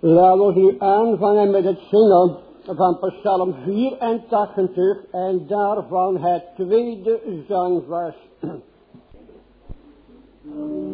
Laten we nu aanvangen met het zingen van Psalm 84 en daarvan het tweede zangvers.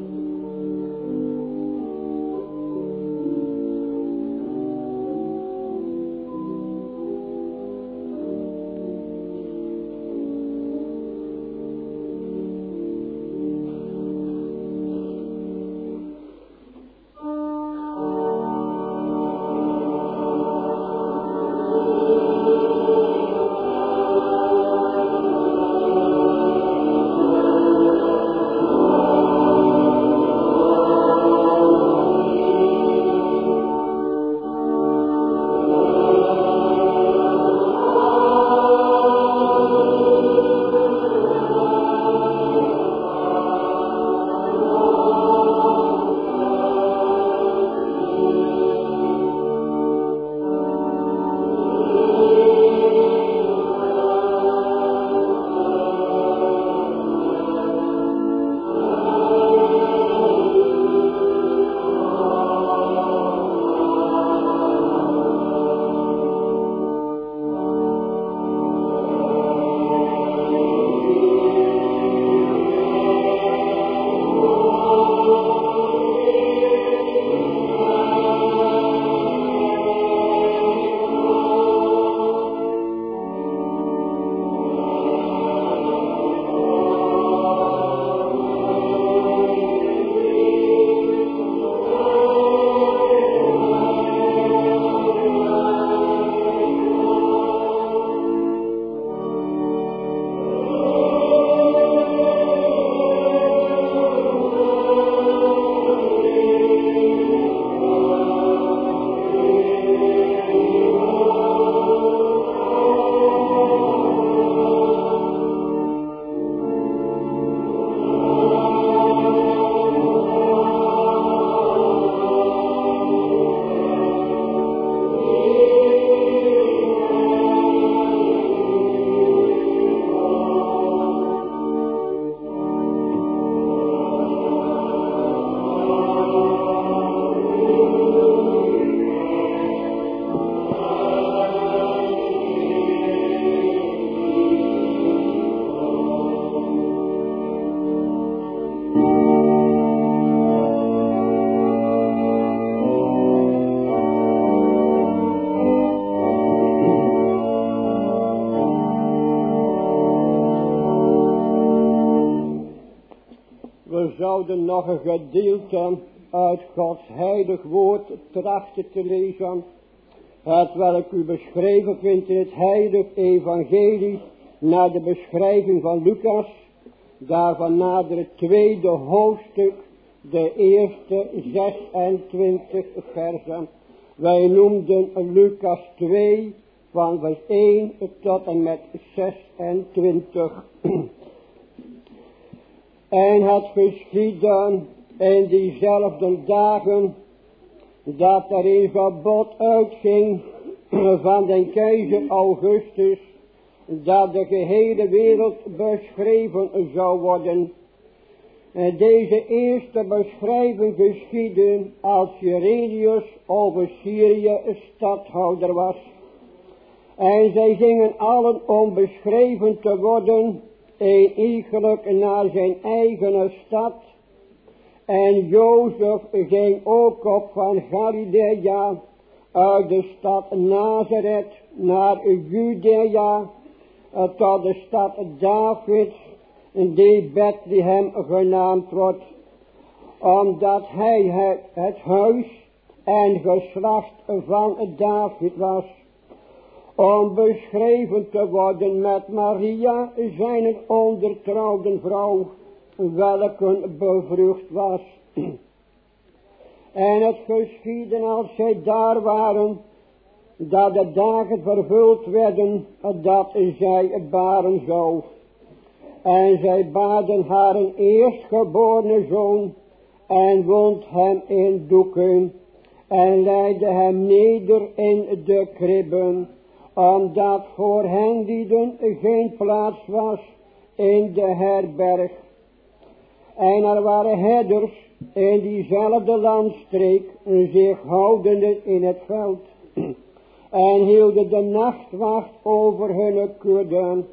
zouden nog een gedeelte uit Gods heilig woord trachten te lezen. Het welk u beschreven vindt in het heilig evangelie naar de beschrijving van Lucas. Daarvan nader het tweede hoofdstuk, de eerste 26 versen. Wij noemden Lucas 2 van vers 1 tot en met 26. En het geschiedde in diezelfde dagen dat er een verbod uitging van de keizer Augustus dat de gehele wereld beschreven zou worden. En deze eerste beschrijving geschiedde als Jerenius over Syrië stadhouder was. En zij gingen allen om beschreven te worden een naar zijn eigen stad. En Jozef ging ook op van Galilea uit de stad Nazareth naar Judea tot de stad Davids die Bethlehem genaamd wordt omdat hij het, het huis en geslacht van David was om beschreven te worden met Maria, zijn ondertrouwde vrouw, welke bevrucht was. En het geschiedde als zij daar waren, dat de dagen vervuld werden, dat zij baren zou. En zij baden haar een eerstgeborene zoon, en wond hem in doeken, en leidde hem neder in de kribben omdat voor hen dieden geen plaats was in de herberg. En er waren herders in diezelfde landstreek zich houdende in het veld. En hielden de nachtwacht over hun kudden.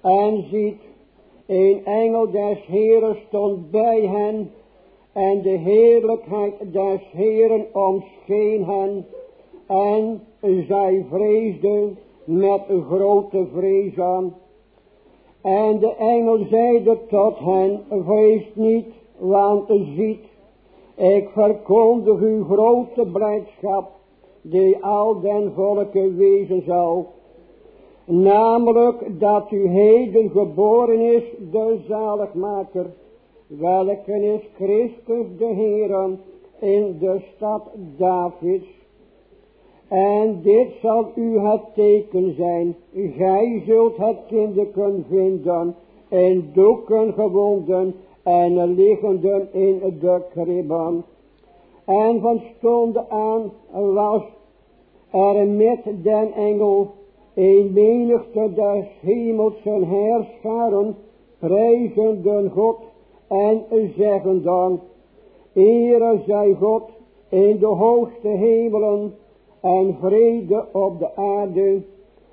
En ziet, een engel des Heeren stond bij hen. En de heerlijkheid des Heeren omscheen hen. En zij vreesden met grote vrees aan. En de engel zeide tot hen, vrees niet, want ziet, ik verkondig u grote blijdschap, die al den volken wezen zal. Namelijk dat u heden geboren is, de zaligmaker, welke is Christus de Heer in de stad Davids. En dit zal u het teken zijn. Gij zult het kinderen vinden in doeken gewonden en liggenden in de kribben. En van stonde aan was er met den engel een menigte des hemelsen herscharen prijzenden God en zeggen dan, Ere zij God in de hoogste hemelen en vrede op de aarde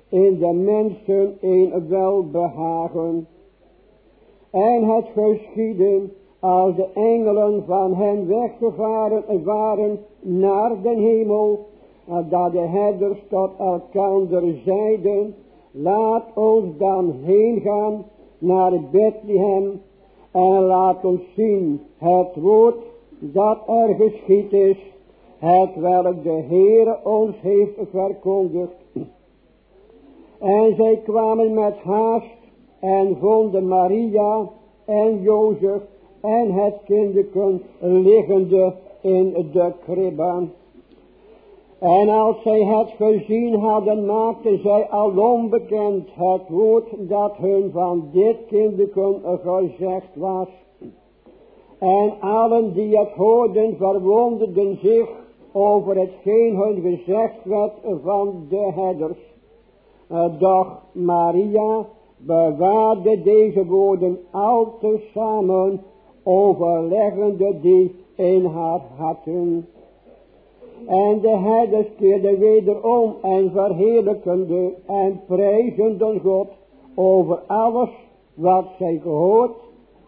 in de mensen een welbehagen. En het geschiedde als de engelen van hen weggevaren waren naar den hemel, dat de herders tot elkander zeiden, laat ons dan heen gaan naar Bethlehem en laat ons zien het woord dat er geschied is het welk de Heere ons heeft verkondigd. En zij kwamen met haast en vonden Maria en Jozef en het kinderken liggende in de kribben. En als zij het gezien hadden, maakten zij alom bekend het woord dat hun van dit kinderken gezegd was. En allen die het hoorden verwonderden zich over hetgeen hun gezegd werd van de herders. Uh, doch Maria bewaarde deze woorden al samen, overleggende die in haar harten. En de herders keerden wederom en verheerlijkende en prijzenden God over alles wat zij gehoord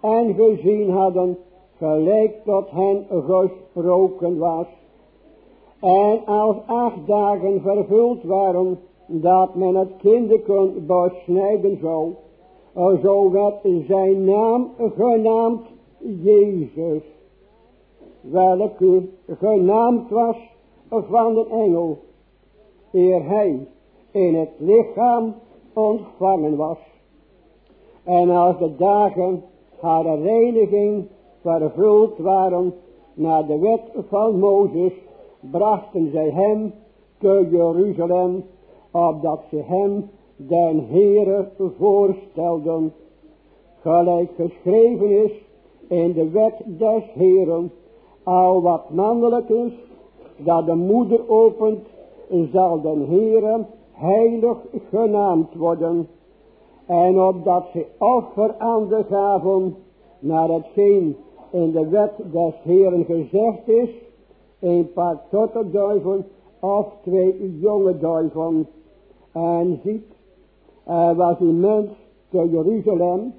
en gezien hadden, gelijk tot hen gesproken was. En als acht dagen vervuld waren, dat men het kinderken besnijden zou, zo werd zijn naam genaamd Jezus, welke genaamd was van de engel, eer hij in het lichaam ontvangen was. En als de dagen haar reiniging vervuld waren naar de wet van Mozes, brachten zij hem te Jeruzalem, opdat ze hem den Heere voorstelden. Gelijk geschreven is in de wet des Heeren, al wat mannelijk is, dat de moeder opent, zal den Heere heilig genaamd worden. En opdat ze offer aan de gaven, naar hetgeen in de wet des Heeren gezegd is, een paar duiven of twee jonge duiven. En ziet, er was een mens te Jeruzalem,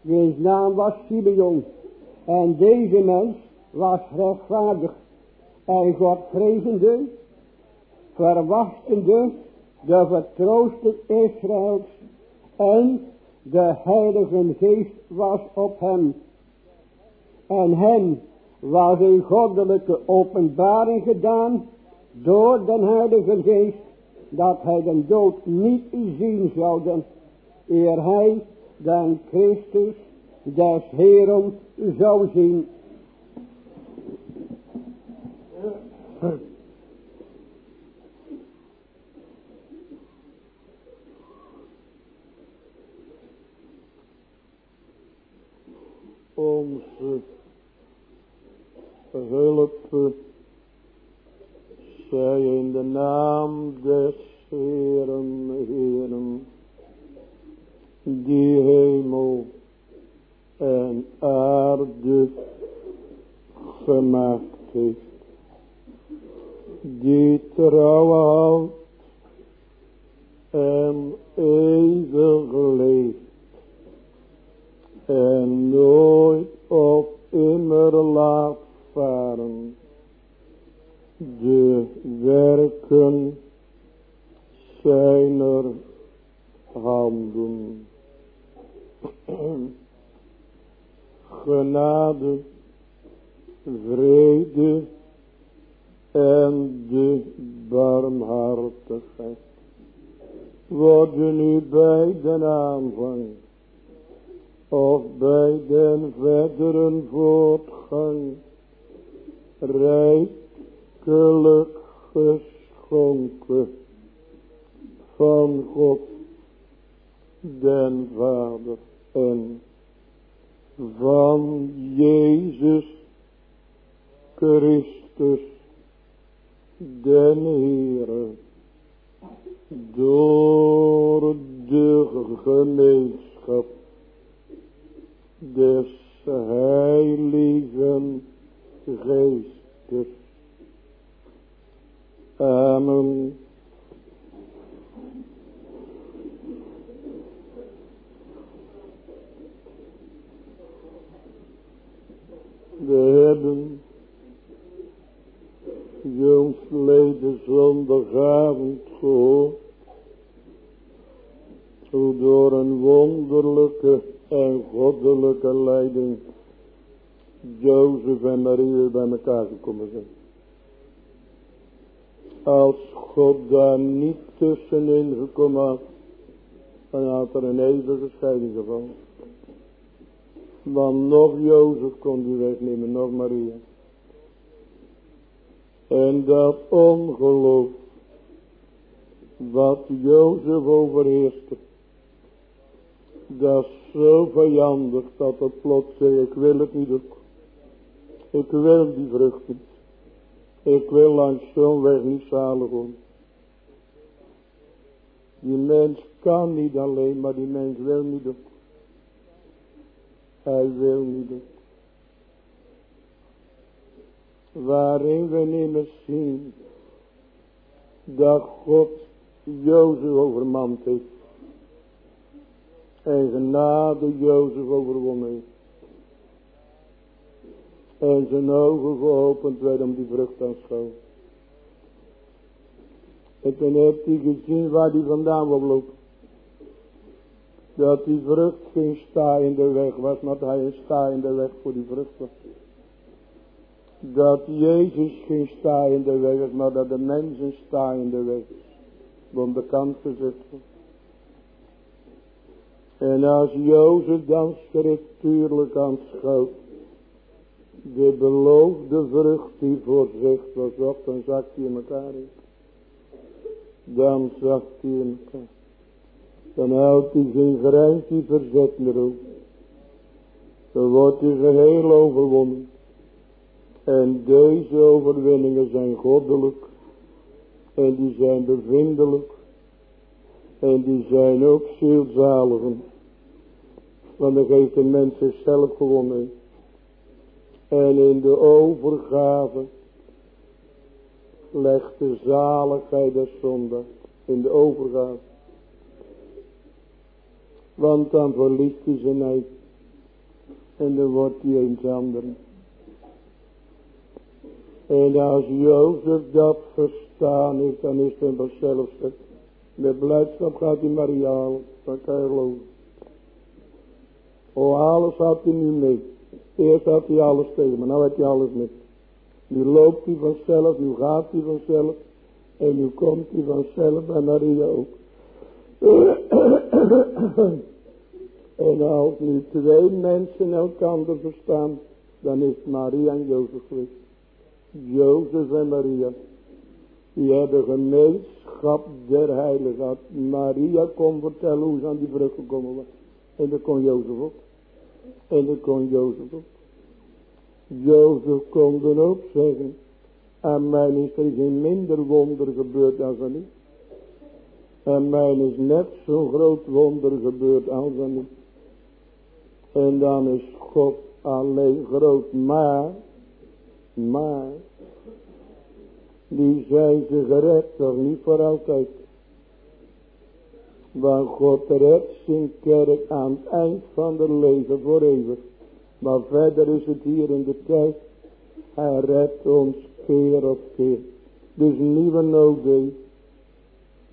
wiens naam was Simeon. En deze mens was rechtvaardig en godvrezende, verwachtende de vertroosten Israëls en de heilige geest was op hem. En hem was een goddelijke openbaring gedaan door den heilige geest, dat hij de dood niet zien zouden, eer hij dan Christus des Heeren zou zien. Onze hulp zij in de naam des Heeren, Heeren, die hemel en aarde gemaakt heeft. Die trouw houdt en eeuwig leeft. En nooit of immer laat varen. De werken zijner handen. Genade, vrede en de barmhartigheid worden nu bij de aanvang of bij den verdere voortgang rijkelijk geschonken van God den Vader en van Jezus Christus den Heere. Door de gemeenschap des heiligen geestes. Amen. We hebben jongsleden zondagavond gehoord. Hoe door een wonderlijke en goddelijke leiding Jozef en Maria bij elkaar gekomen zijn. Als God daar niet tussenin gekomen dan had er een eeuwige scheiding gevallen. Want nog Jozef kon die wegnemen, nog Maria. En dat ongeloof wat Jozef overheerste. Dat is zo vijandig dat het plots zei, ik wil het niet doen. Ik wil die vrucht niet. Ik wil langs zo'n weg niet zalig. Die mens kan niet alleen, maar die mens wil niet doen. Hij wil niet doen. Waarin we niet meer zien dat God Jozef overmand heeft. En genade Jozef overwonnen heeft. En zijn ogen geopend werden om die vrucht te aanschouwen. En toen heeft hij gezien waar die vandaan wil lopen. Dat die vrucht geen sta in de weg was, maar dat hij een sta in de weg voor die vrucht was. Dat Jezus geen sta in de weg is, maar dat de mens een sta in de weg is. Want gezet wordt. En als Jozef dan schriftuurlijk aanschouwt. De beloofde vrucht die voor zich was op, dan zakt hij in elkaar. Dan zakt hij in elkaar. Dan houdt hij geen greintje verzet meer op. Dan wordt hij geheel overwonnen. En deze overwinningen zijn goddelijk. En die zijn bevindelijk. En die zijn ook zielzaligen. Want dan geeft de mens zichzelf gewonnen. En in de overgave legt de zaligheid des zonde in de overgave. Want dan verliest hij zijn. En dan wordt hij eens ander. En als Jozef dat verstaan heeft, dan is het hem zelfs met blijdschap gaat hij Maria halen. Dan kan je geloven. Oh, alles had hij nu mee. Eerst had hij alles tegen, maar nu heeft hij alles niet. Nu loopt hij vanzelf, nu gaat hij vanzelf. En nu komt hij vanzelf bij Maria ook. en als nu twee mensen elkaar verstaan, dan is Maria en Jozef geweest. Jozef en Maria. Die hebben gemeenschap der heilige. Maria kon vertellen hoe ze aan die brug gekomen was. En dat kon Jozef ook. En dat kon Jozef ook. Jozef kon dan ook zeggen. Aan mij is er geen minder wonder gebeurd als aan u. En mij is net zo'n groot wonder gebeurd als aan u. En dan is God alleen groot, maar, maar, die zijn ze gered, toch niet voor altijd. Want God redt zijn kerk aan het eind van de leven voor eeuwig. Maar verder is het hier in de tijd. Hij redt ons keer op keer. Dus nieuwe noodde.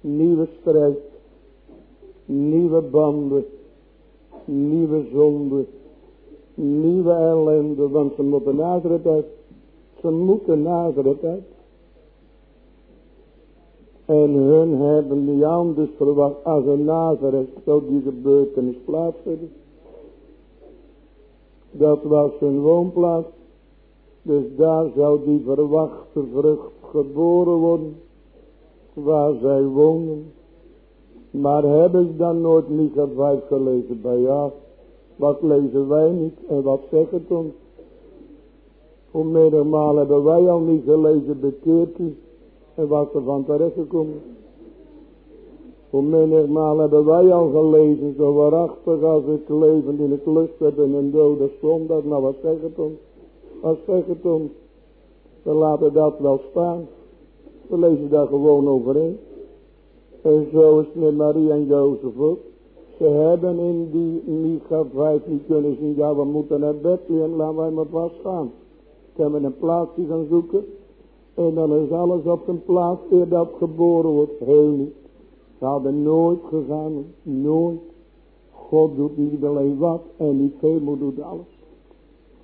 Nieuwe strijd. Nieuwe banden. Nieuwe zonde. Nieuwe ellende. Want ze moeten Nazareth uit. Ze moeten uit. En hun hebben niet anders verwacht als een Nazareth zou die gebeurtenis plaatsvinden. Dat was hun woonplaats. Dus daar zou die verwachte vrucht geboren worden. Waar zij wonen. Maar hebben ze dan nooit niet vijf gelezen bij ja. Wat lezen wij niet en wat zegt het ons? Hoe menigmaal hebben wij al niet gelezen bekeert u. En wat er van terecht gekomen. Hoe menigmaal hebben wij al gelezen, zo waarachtig als het leven in het lust heb en een dode zondag. Nou wat zegt het ons? Wat zegt het ons? We laten dat wel staan. We lezen daar gewoon overheen. En zo is met Marie en Jozef ook. Ze hebben in die Micha 5 niet kunnen zien, ja we moeten naar Bethlehem, laten wij maar vast gaan. Ze hebben een plaatsje gaan zoeken. En dan is alles op zijn plaats eer dat geboren wordt. Heel niet. Ze hadden nooit gegaan. Nooit. God doet niet alleen wat en niet veel, doet alles.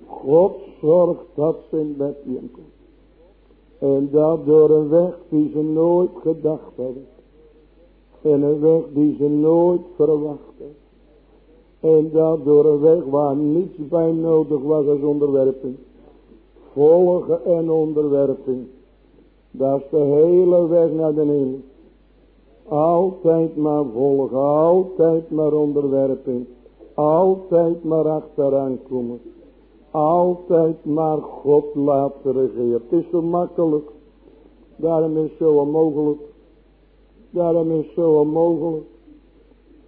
God zorgt dat ze in Bethlehem komt. En dat door een weg die ze nooit gedacht hebben. En een weg die ze nooit verwacht hebben. En dat door een weg waar niets bij nodig was als onderwerping. Volgen en onderwerping. Dat is de hele weg naar de hemel. Altijd maar volgen, altijd maar onderwerping. Altijd maar achteraan komen. Altijd maar God laten regeren. Het is zo makkelijk. Daarom is zo onmogelijk. Daarom is zo onmogelijk.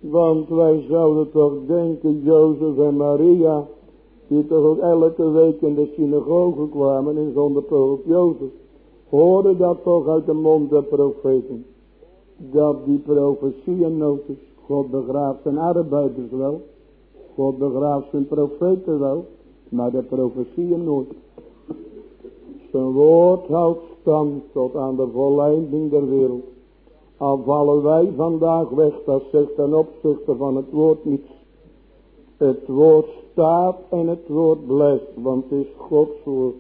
Want wij zouden toch denken, Jozef en Maria, die toch ook elke week in de synagoge kwamen en zonder toch ook Jozef. Hoorde dat toch uit de mond der profeten. Dat die profetieën notus. God begraaft zijn arbeiders wel. God begraaft zijn profeten wel. Maar de profetieën nooit. Zijn woord houdt stand tot aan de volleinding der wereld. Al vallen wij vandaag weg, dat zegt ten opzichte van het woord niets. Het woord staat en het woord blijft, want het is Gods woord.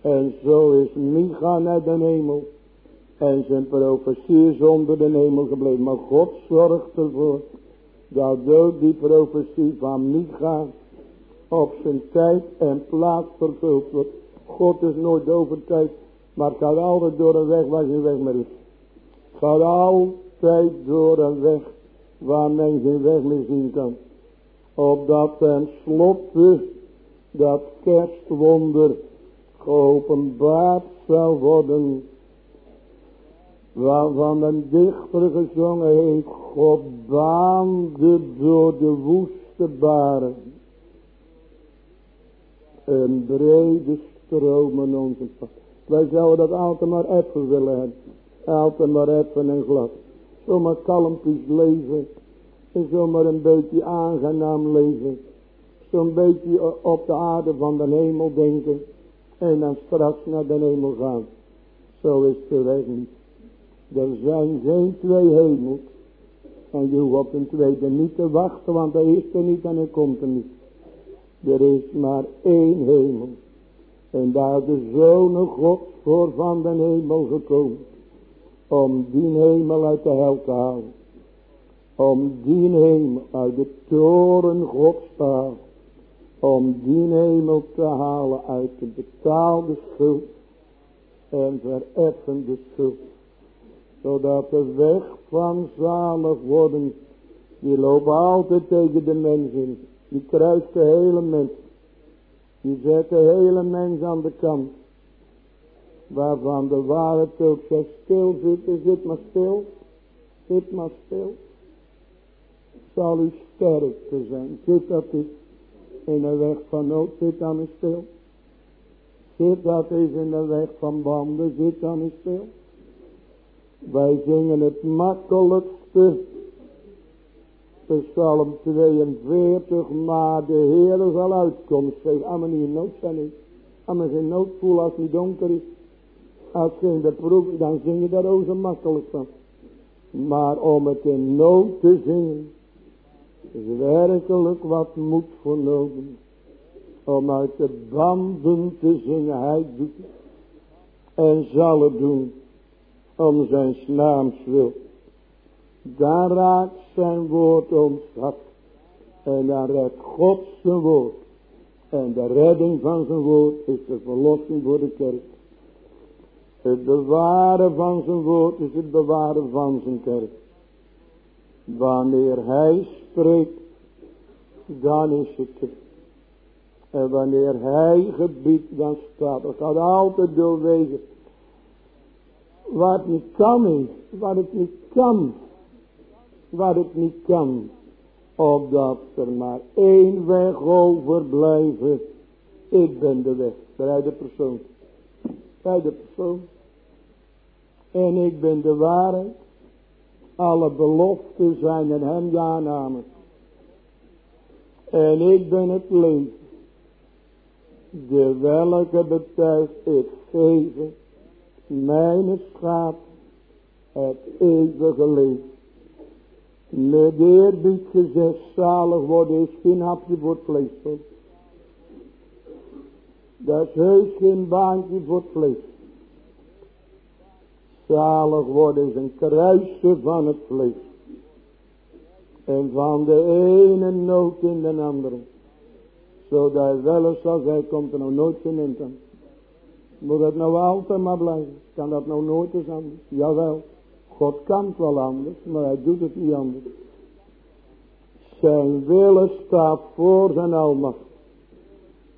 En zo is Micha naar de hemel. En zijn profetie is onder de hemel gebleven. Maar God zorgt ervoor. Dat ook die profetie van Micha op zijn tijd en plaats vervuld wordt. God is nooit over tijd. Maar gaat altijd door een weg waar geen weg meer is. Gaat altijd door een weg waar men geen weg meer zien kan. Opdat ten slotte dat kerstwonder geopenbaard zal worden. Waarvan een dichter gezongen heeft. God baande door de woeste baren. Een brede stromen onze pad. Wij zouden dat altijd maar even willen hebben. Altijd maar even en glad. Zomaar kalmpjes leven. En zomaar een beetje aangenaam leven. Zo'n beetje op de aarde van de hemel denken. En dan straks naar de hemel gaan. Zo is de weg niet. Er zijn geen twee hemels. En je hoeft een tweede niet te wachten, want hij is er niet en hij komt er niet. Er is maar één hemel. En daar de Zoon God voor van de hemel gekomen. Om die hemel uit de hel te halen. Om die hemel uit de toren Gods te halen om die hemel te halen uit de betaalde schuld en vereffende schuld. Zodat de weg van zalig worden, die loopt altijd tegen de mens in. Die kruist de hele mens. Die zet de hele mens aan de kant. Waarvan de waarheid ook zegt, stil zitten, zit maar stil. Zit maar stil. Zal u sterk te zijn. Zit dat is in een weg van nood, zit dan eens stil. Zit dat eens in de weg van banden, zit dan eens stil. Wij zingen het makkelijkste. Psalm 42, maar de Heer zal uitkomst geven. Als men niet in nood zijn, als men geen nood voelt, als het donker is. Als geen beproef, dan zing je daar ook zo makkelijk van. Maar om het in nood te zingen, is werkelijk wat voor noden. Om uit de banden te zingen, hij doet het. En zal het doen, om zijn naams wil. Daar raakt zijn woord hart. En daar redt God zijn woord. En de redding van zijn woord is de verlossing voor de kerk. Het bewaren van zijn woord is het bewaren van zijn kerk. Wanneer hij spreekt, dan is het En wanneer hij gebiedt, dan staat er. gaat altijd doorwegen. Wat niet kan is, wat het niet kan. Wat het niet kan. Opdat er maar één weg overblijven. Ik ben de weg, bij de persoon. Bij de persoon. En ik ben de waarheid. Alle beloften zijn in hem namen. En ik ben het leven. De welke betuigt ik geven. Mijn schaap. Het eeuwige leven. Met eerbied gezegd zalig worden is geen hapje voor het vlees. Dat is heus geen baantje voor het vlees. Zalig worden is een kruisje van het vlees. En van de ene nood in de andere. Zodat wel eens als hij komt er nou nooit in Moet dat nou altijd maar blijven. Kan dat nou nooit eens anders? Jawel. God kan het wel anders. Maar hij doet het niet anders. Zijn willen staat voor zijn almacht.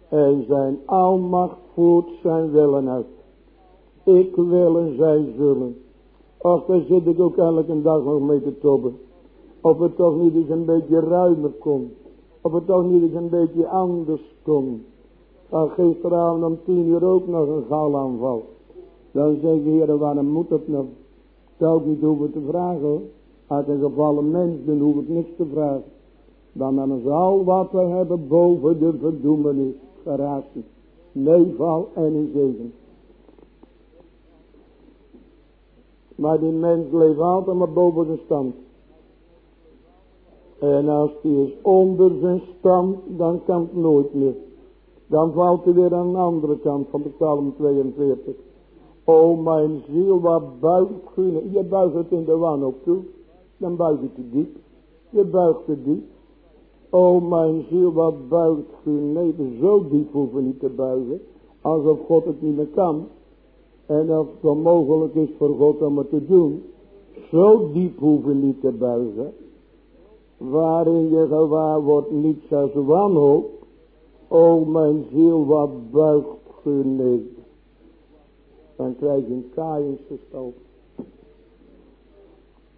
En zijn almacht voert zijn willen uit. Ik wil en zij zullen. Ach, daar zit ik ook elke dag nog mee te tobben. Of het toch niet eens een beetje ruimer komt. Of het toch niet eens een beetje anders komt. Ach, gisteravond om tien uur ook nog een gaalaanval. Dan zeg je, heren, waarom moet het nog? Zou ik niet hoeven te vragen hoor. Uit een gevallen mens, dan hoef ik niks te vragen. Dan is al wat we hebben boven de verdoemenis geraakt. Meeval en in zegen. Maar die mens leeft altijd maar boven zijn stand. En als die is onder zijn stand, dan kan het nooit meer. Dan valt hij weer aan de andere kant van de psalm 42. O mijn ziel, wat buigt u? Je buigt het in de wanhoop toe. Dan buigt het diep. Je buigt te diep. O mijn ziel, wat buigt u? Nee, zo diep hoeven niet te buigen. Alsof God het niet meer kan. En of het onmogelijk is voor God om het te doen. Zo diep hoeven niet te buigen. Waarin je gewaar wordt niets als wanhoop. O mijn ziel, wat buigt nee. Dan krijg je een.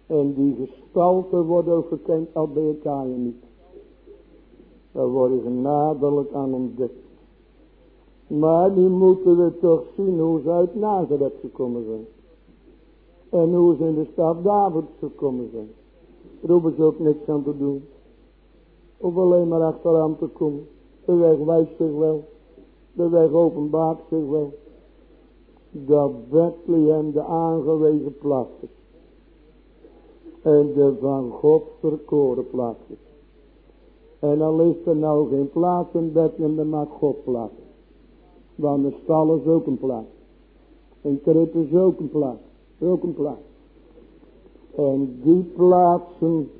En die gestalte wordt ook gekend al bij kaaien niet. Daar word je genadelijk aan ontdekt. Maar nu moeten we toch zien hoe ze uit Nazareth gekomen zijn. En hoe ze in de stad David gekomen zijn. Daar hoeven ze ook niks aan te doen. Of alleen maar achteraan te komen. De weg wijst zich wel. De weg openbaart zich wel. Dat Bethlehem de aangewezen plaats is. En de van God verkoren plaats is. En al is er nou geen plaats in Bethlehem, dan maakt God plaats. Want de stal is ook een plaats. En krip is ook een plaats. Ook een plaats. En die plaatsen,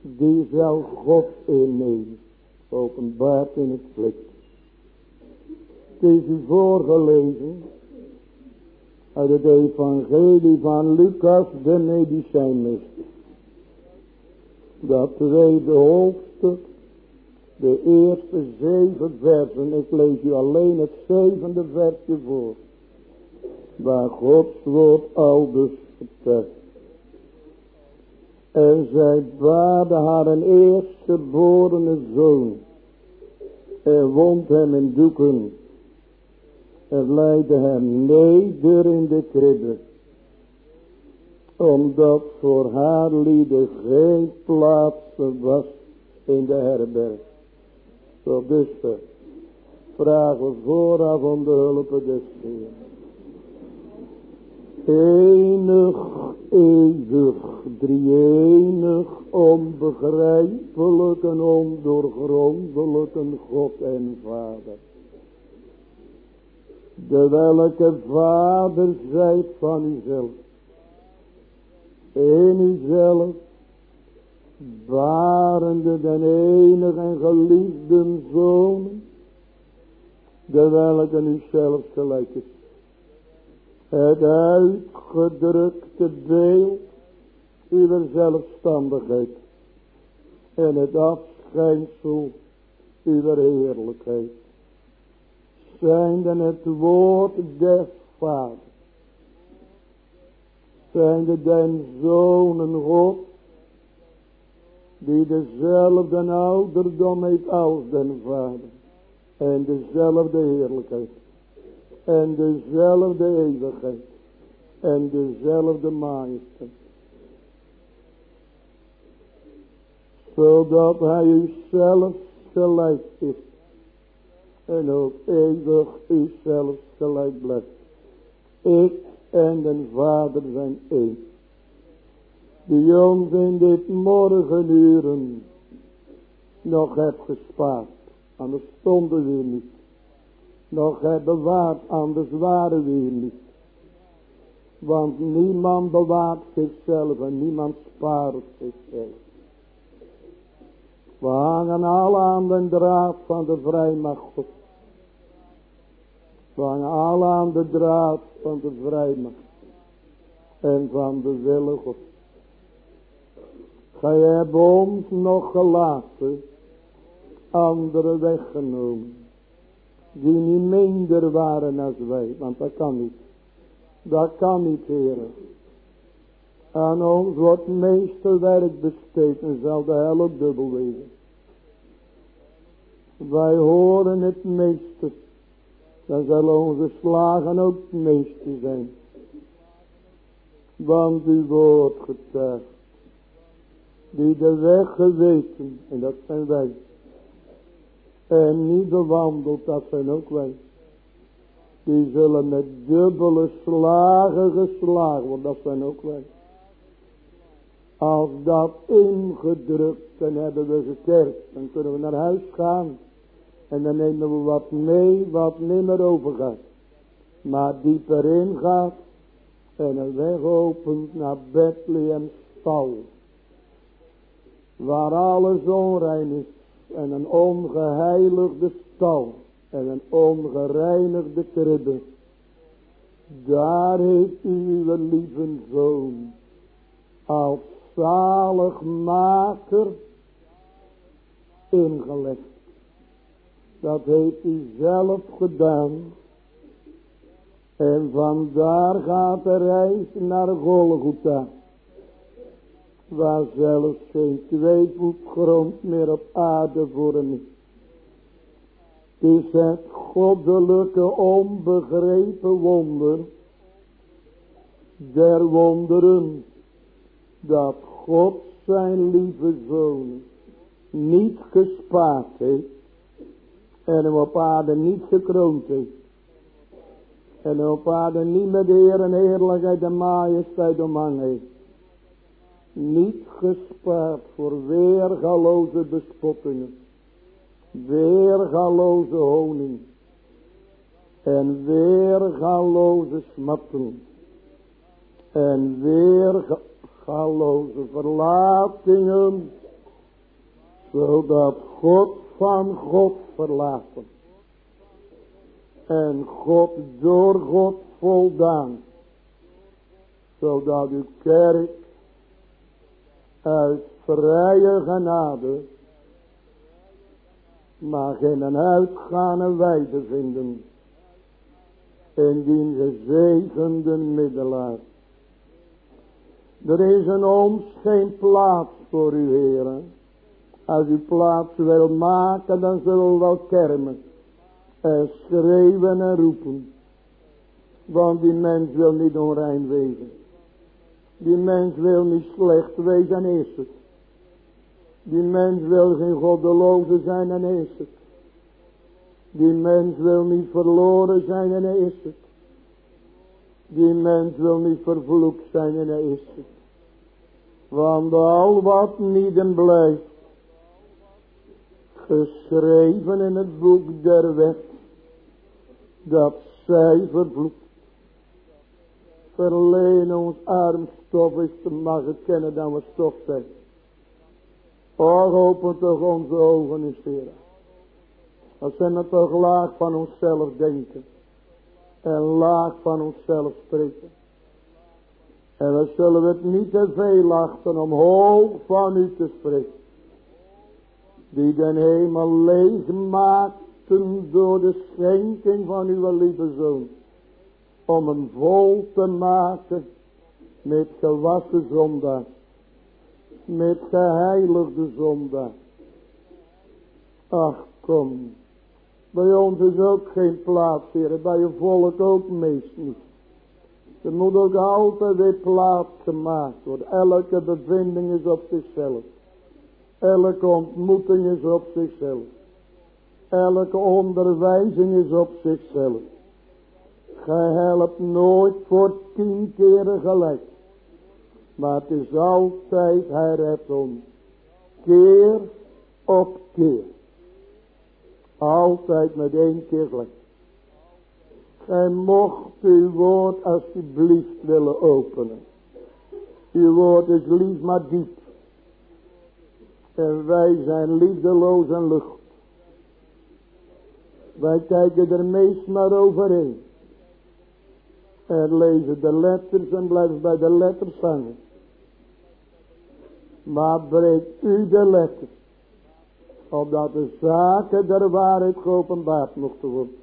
die zal God innemen. Openbaard in het flik. Het is u voorgelezen uit het evangelie van Lucas, de medicijnmeester. Dat tweede hoofdstuk de eerste zeven versen, ik lees u alleen het zevende versje voor. Waar Gods woord aldus vertelt. En zij baden haar een eerstgeborene zoon. en wond hem in doeken en leidde hem neder in de kribbe omdat voor haar lieden geen plaats was in de herberg. Tot dusver vragen vooraf om de hulp des Heer. Enig, eeuwig, drieënig, onbegrijpelijk en ondoorgrondelijk een God en Vader. De welke Vader zijt van uzelf. In uzelf, barende den enige en geliefde Zoon, de welke u gelijk is het uitgedrukte beeld uw zelfstandigheid en het afschijnsel uw heerlijkheid. Zijnde het woord des vaders. Zijnde den zonen God, die dezelfde ouderdom heeft als den vader. En dezelfde heerlijkheid en dezelfde eeuwigheid en dezelfde majesteit. Zodat hij u zelf gelijk is en ook eeuwig zelf gelijk blijft. Ik en de Vader zijn één. Die ons in dit morgenuren nog hebt gespaard. Anders stonden we niet nog bewaard aan de zware wereld. Want niemand bewaart zichzelf en niemand spaart zichzelf. We hangen alle aan de draad van de vrijmacht God. We hangen alle aan de draad van de vrijmacht. En van de wille God. Gij hebt ons nog gelaten. Anderen weggenomen die niet minder waren als wij, want dat kan niet. Dat kan niet, heren. Aan ons wordt meeste werk besteed en zal de hel ook dubbel wezen. Wij horen het meeste, dan zullen onze slagen ook het meeste zijn. Want uw woord getuigt, die de weg geweten, en dat zijn wij, en niet bewandeld, dat zijn ook wij. Die zullen met dubbele slagen geslagen worden, dat zijn ook wij. Als dat ingedrukt, dan hebben we gekerkt, dan kunnen we naar huis gaan. En dan nemen we wat mee, wat nimmer overgaat. Maar dieper ingaat en een weg opent naar Bethlehem stal. Waar alles onrein is en een ongeheiligde stal en een ongereinigde kribbe. Daar heeft u uw lieve zoon als zaligmaker ingelegd. Dat heeft u zelf gedaan. En vandaar gaat de reis naar Golgotha waar zelfs geen grond meer op aarde voor hem is. Het is het goddelijke onbegrepen wonder der wonderen dat God zijn lieve zoon niet gespaard heeft en hem op aarde niet gekroond heeft en op aarde niet met eer en heerlijkheid en majesteit omhangen heeft niet gespaard voor weergaloze bespottingen, weergaloze honing en weergaloze smatten en weergaloze verlatingen, zodat God van God verlaten en God door God voldaan, zodat uw kerk uit vrije genade mag in een uitgaande wij bevinden in die gezegende middelaar. Er is een ons geen plaats voor u, heren. Als u plaats wil maken, dan zullen we wel kermen. En schreeuwen en roepen. Want die mens wil niet onrein wezen. Die mens wil niet slecht wezen en is het. Die mens wil geen goddeloze zijn en is het. Die mens wil niet verloren zijn en hij is het. Die mens wil niet vervloekt zijn en hij is het. Want al wat niet en blijft. Geschreven in het boek der wet. Dat zij vervloekt. Verleen ons arm stof is te mag kennen dan we stof zijn. Och, open toch onze ogen is Heer. Dat zijn we toch laag van onszelf denken. En laag van onszelf spreken. En we zullen het niet te veel achten om hoog van u te spreken. Die den hemel leeg maakten door de schenking van uw lieve zoon. Om hem vol te maken met gewassen zondaar. Met geheiligde zondaar. Ach kom. Bij ons is ook geen plaats, Heer. Bij je volk ook meest niet. Er moet ook altijd weer plaats gemaakt worden. Elke bevinding is op zichzelf. Elke ontmoeting is op zichzelf. Elke onderwijzing is op zichzelf. Gij helpt nooit voor tien keren gelijk. Maar het is altijd, hij redt ons. Keer op keer. Altijd met één keer gelijk. Gij mocht uw woord alsjeblieft willen openen. Uw woord is lief maar diep. En wij zijn liefdeloos en lucht. Wij kijken er meest maar overheen. En lezen de letters en blijven bij de letters hangen. Maar breekt u de letters. Opdat de zaken der waarheid geopenbaard mochten worden.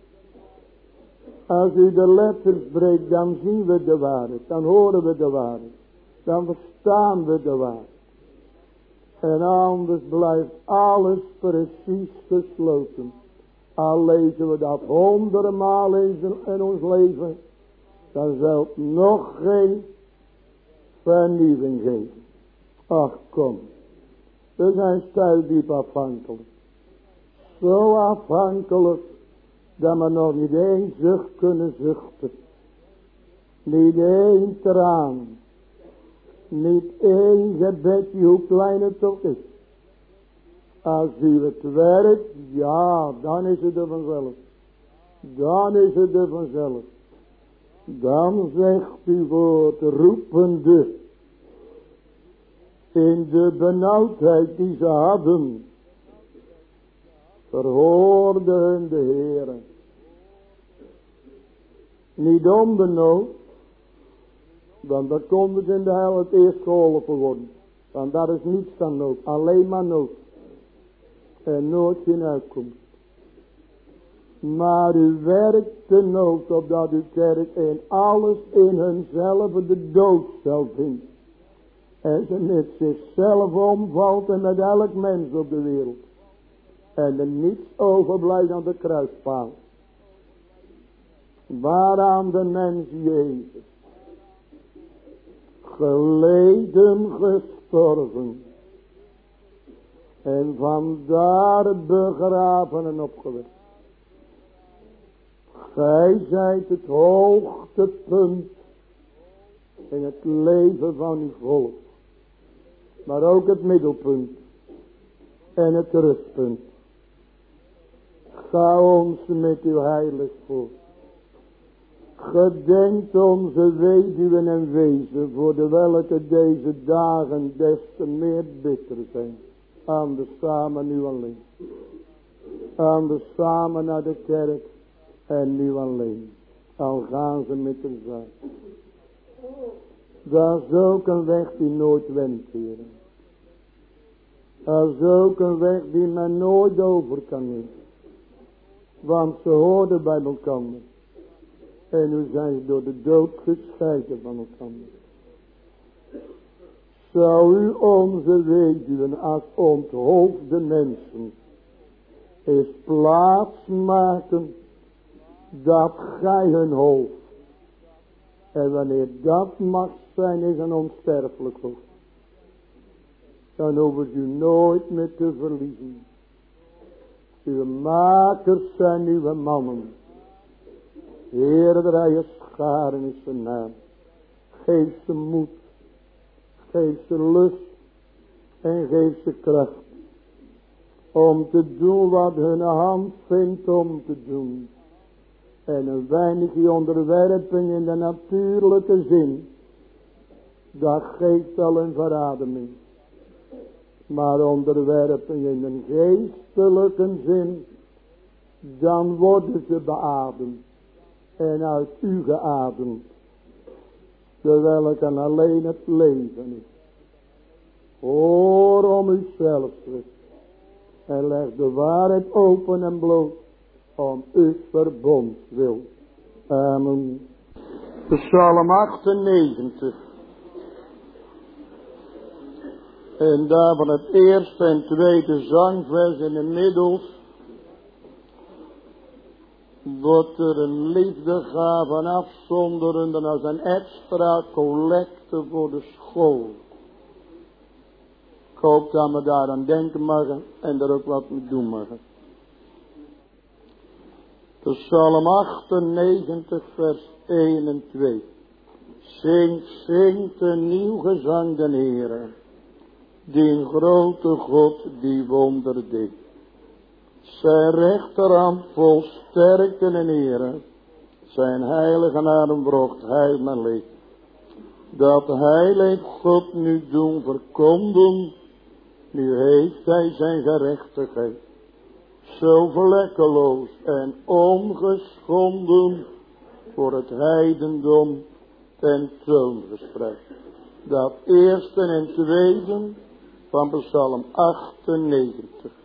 Als u de letters breekt, dan zien we de waarheid. Dan horen we de waarheid. Dan verstaan we de waarheid. En anders blijft alles precies gesloten. Al lezen we dat honderden malen in ons leven. Dan zal het nog geen vernieuwing geven. Ach kom. We zijn stuildiep afhankelijk. Zo afhankelijk dat we nog niet één zucht kunnen zuchten. Niet één traan. Niet één gebedje, hoe klein het ook is. Als u het werkt, ja, dan is het er vanzelf. Dan is het er vanzelf. Dan zegt u woord roepende. In de benauwdheid die ze hadden. Verhoorde hun de Heeren. Niet nood. Want dan konden ze in de hel het eerst geholpen worden. Want daar is niets dan nood. Alleen maar nood. En nooit geen uitkomst. Maar u werkt de nood opdat uw kerk in alles in hunzelf de dood zal vinden. En ze met zichzelf omvalt en met elk mens op de wereld. En er niets overblijft aan de kruispaal. Waaraan de mens Jezus. Geleden gestorven. En vandaar begraven en opgewekt. Gij zijt het hoogtepunt in het leven van uw volk. Maar ook het middelpunt en het rustpunt. Ga ons met uw heilig voor. Gedenkt onze weduwen en wezen, voor de welke deze dagen des te meer bitter zijn. Aan de samen nu alleen. Aan de samen naar de kerk en nu alleen. Al gaan ze met de zaak. Dat is ook een weg die nooit wendt, heren. Dat is ook een weg die men nooit over kan nemen. Want ze hoorden bij elkaar. En nu zijn ze door de dood gescheiden van elkaar. zou u onze weduwen als onthoofde mensen is plaats maken dat gij hun hoofd. En wanneer dat mag zijn is een onsterfelijk hoofd. Dan hoeft u nooit meer te verliezen. Uw makers zijn uw mannen. Heer, hij scharen is zijn naam. Geef ze moed. Geef ze lust. En geef ze kracht. Om te doen wat hun hand vindt om te doen. En een weinigje onderwerping in de natuurlijke zin. Dat geeft al een verademing. Maar onderwerping in een geestelijke zin. Dan worden ze beademd. En uit u geademd. Terwijl het alleen het leven is. Hoor om uzelf. En leg de waarheid open en bloot. Om uw verbond wil. Amen. Psalm 98. En daar van het eerste en tweede zangvers in de middels. Wordt er een liefdegave afzonderende als een extra collecte voor de school. Ik hoop dat we daar aan denken mogen en daar ook wat mee doen mogen. Psalm 98 vers 1 en 2. Zingt, zingt een nieuw gezang den Heere. Die grote God die wonder. Zijn rechterhand vol sterken en heren. Zijn heilige adem brocht heil mijn leed. Dat heil heeft God nu doen verkonden. Nu heeft hij zijn gerechtigheid zo vlekkeloos en ongeschonden voor het heidendom ten troon gesprek. Dat eerste en tweede van Psalm 98.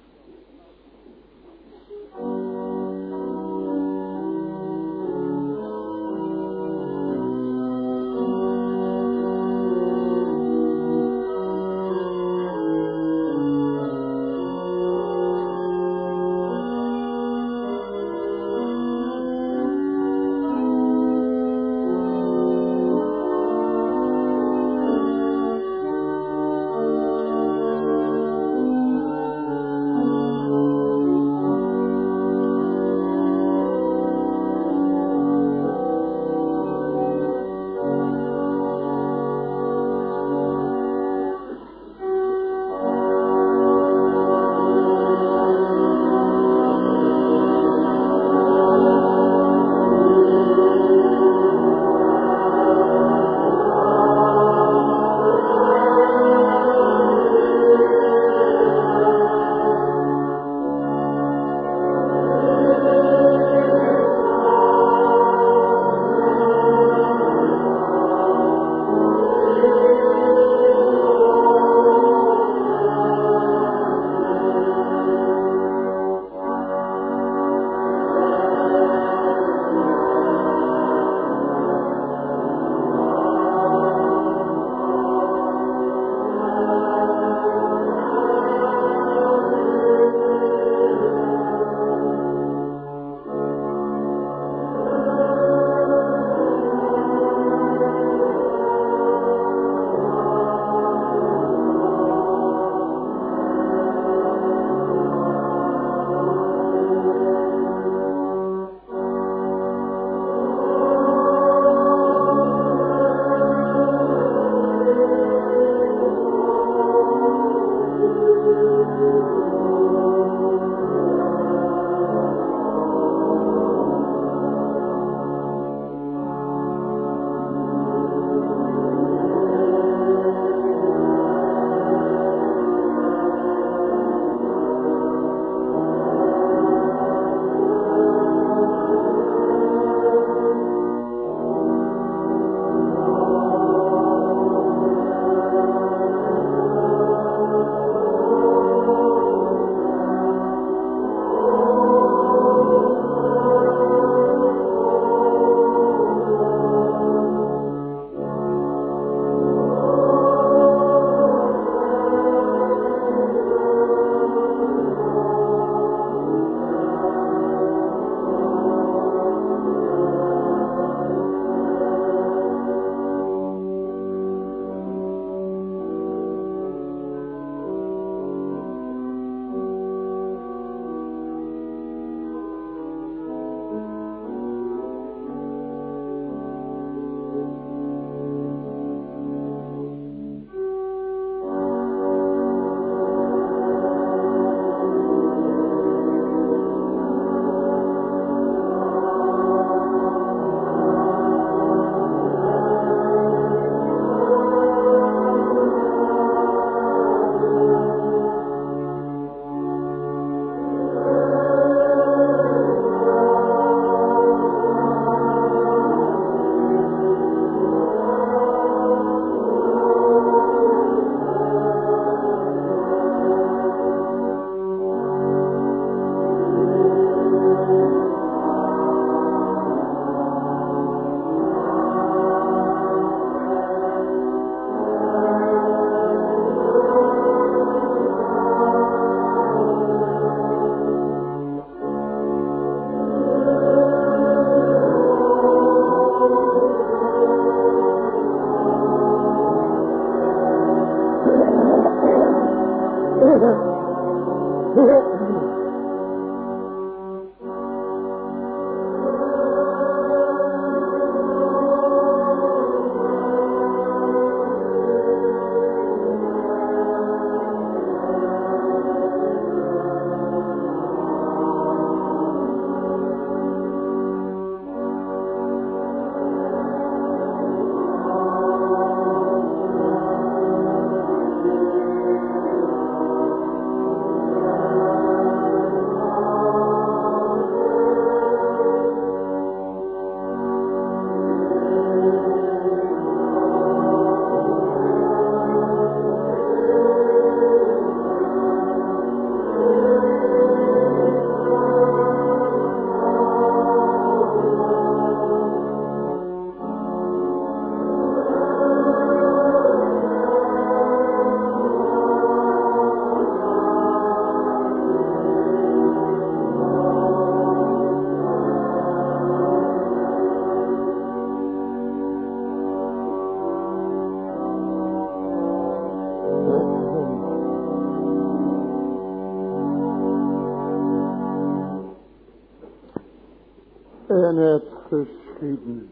En het geschieden.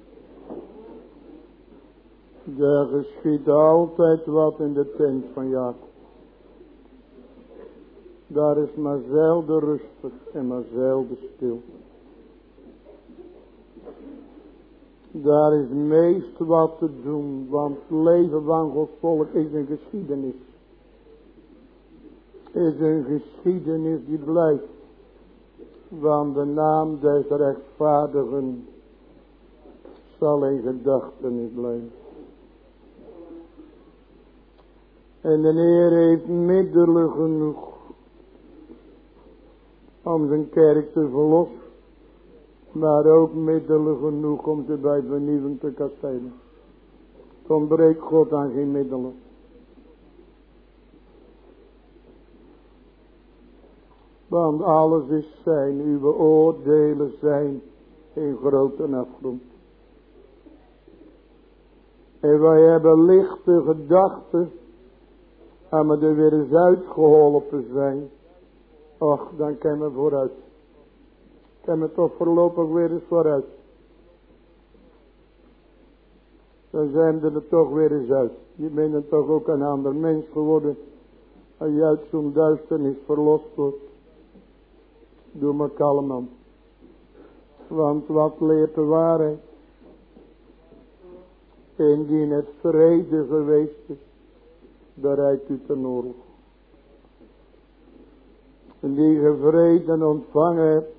Er geschiet altijd wat in de tent van Jacob. Daar is maar zelden rustig en maar zelden stil. Daar is meest wat te doen, want het leven van Gods volk is een geschiedenis. Is een geschiedenis die blijft. Want de naam des rechtvaardigen zal in gedachtenis blijven. En de Heer heeft middelen genoeg om zijn kerk te verlossen. Maar ook middelen genoeg om ze bij vernieuwing te kastelen. Het ontbreekt God aan geen middelen. Want alles is zijn, uw oordelen zijn in grote afgrond. En wij hebben lichte gedachten, en we er weer eens uitgeholpen zijn. Och, dan kunnen we vooruit. Kunnen we toch voorlopig weer eens vooruit. Dan zijn we er toch weer eens uit. Je bent toch ook een ander mens geworden. Als je uit zo'n duisternis verlost wordt. Doe maar kalm. Want wat leert de waarheid? Indien het vrede geweest is, bereidt u ten oorlog. Indien je vrede ontvangen hebt,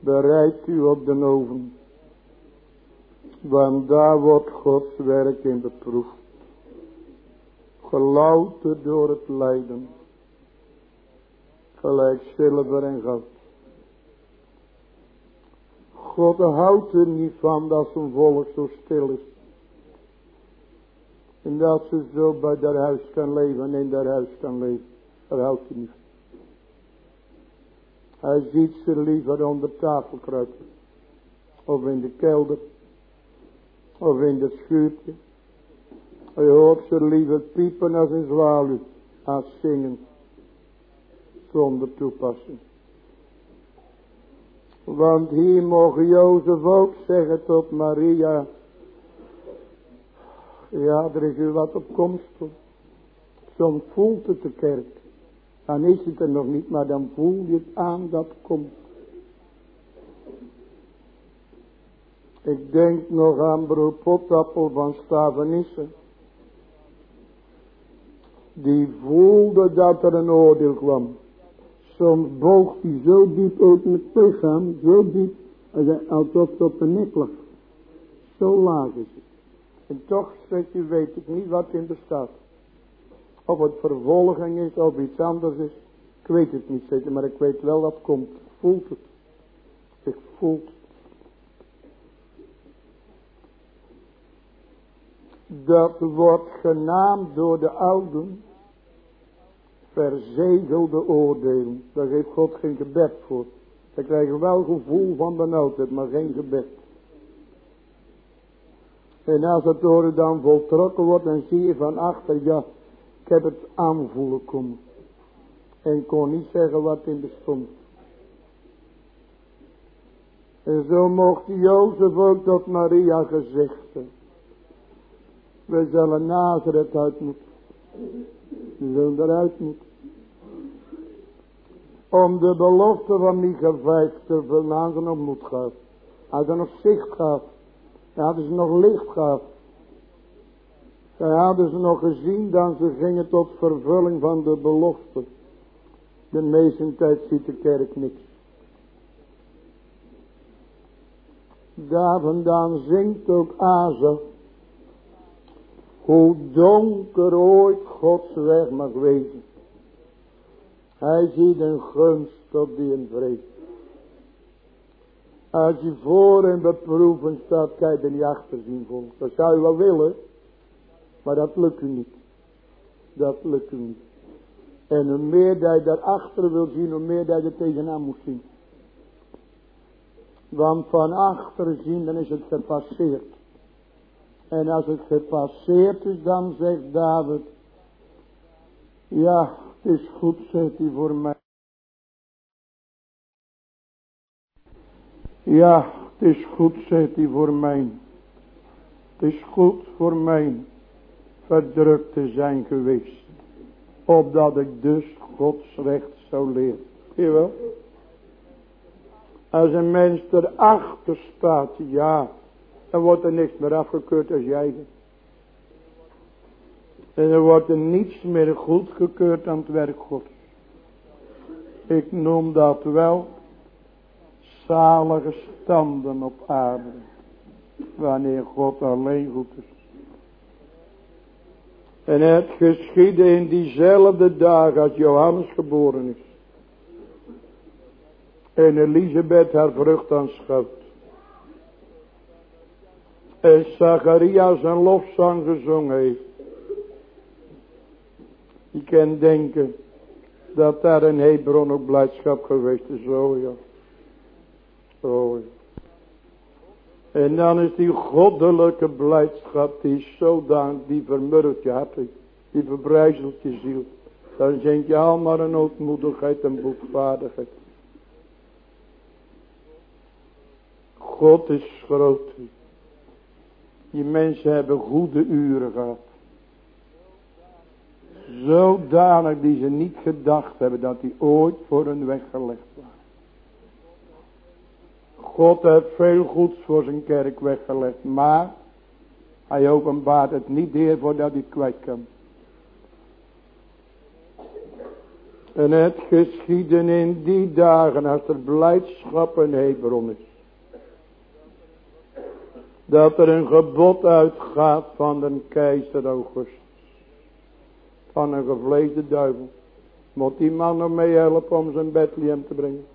bereidt u op de oven. Want daar wordt Gods werk in beproefd. Gelouterd door het lijden. Gelijk zilver en goud. God houdt er niet van dat zijn volk zo stil is. En dat ze zo bij dat huis kan leven en in dat huis kan leven. Daar houdt hij niet Hij ziet ze liever onder tafel kruipen. Of in de kelder. Of in de schuurtje. Hij hoort ze liever piepen als een zwaluw. Als zingen. Zonder toepassing. Want hier mogen Jozef ook zeggen tot Maria. Ja, er is u wat op komst. Soms voelt het de kerk. Dan is het er nog niet, maar dan voel je het aan dat komt. Ik denk nog aan broer Potappel van Stavenisse. Die voelde dat er een oordeel kwam. Soms boog hij zo diep met het lichaam, zo diep, alsof het op de nek lag. Zo laag is het. En toch, zegt u, weet ik niet wat in bestaat. Of het vervolging is, of iets anders is. Ik weet het niet zeker, maar ik weet wel wat komt. Voelt het. Ik voel het. Dat wordt genaamd door de ouden verzegelde oordelen. Daar geeft God geen gebed voor. Ze krijgen wel gevoel van benauwdheid, maar geen gebed. En als het door dan voltrokken wordt, dan zie je van achter, ja, ik heb het aanvoelen komen. En kon niet zeggen wat in bestond. En zo mocht Jozef ook tot Maria gezegd hebben. We zullen Nazareth uit moeten. Zullen eruit moeten. Om de belofte van die 5 te vullen ze nog moed gehad. Ze nog zicht gehad. Hadden ze nog licht gehad. Zij hadden ze nog gezien dat ze gingen tot vervulling van de belofte. De meeste tijd ziet de kerk niks. Daar vandaan zingt ook Aza. Hoe donker ooit Gods weg mag wezen. Hij ziet een gunst tot die een vrees. Als je voor een beproeven staat, kan je er niet achter zien volgens. Dat zou je wel willen. Maar dat lukt u niet. Dat lukt u niet. En hoe meer je daarachter wil zien, hoe meer dat je tegenaan moet zien. Want van achter zien, dan is het gepasseerd. En als het gepasseerd is, dan zegt David. Ja, het is goed, zegt hij voor mij. Ja, het is goed, zegt hij voor mij. Het is goed voor mij verdrukt te zijn geweest. Opdat ik dus Gods recht zou leren. Zie je wel? Als een mens erachter staat, ja, dan wordt er niks meer afgekeurd als jij En er wordt er niets meer goedgekeurd aan het werk Gods. Ik noem dat wel zalige standen op aarde. Wanneer God alleen goed is. En het geschiedde in diezelfde dagen als Johannes geboren is. En Elisabeth haar vrucht aanschouwt. Zacharias een lofzang gezongen heeft. Je kan denken dat daar een Hebron ook blijdschap geweest is. Oh ja. Oh ja. En dan is die goddelijke blijdschap, die zodanig, die vermurft je hart, die verbrijzelt je ziel. Dan denk je al maar een ootmoedigheid en boekvaardigheid. God is groot. Die mensen hebben goede uren gehad. Zodanig die ze niet gedacht hebben dat die ooit voor hun weggelegd waren. God heeft veel goeds voor zijn kerk weggelegd. Maar hij openbaart het niet eer voordat hij het kwijt kan. En het geschieden in die dagen als er blijdschap in Hebron is. Dat er een gebod uitgaat van de keizer Augustus. Van een gevleesde duivel. Moet die man nog meehelpen om zijn Bethlehem te brengen.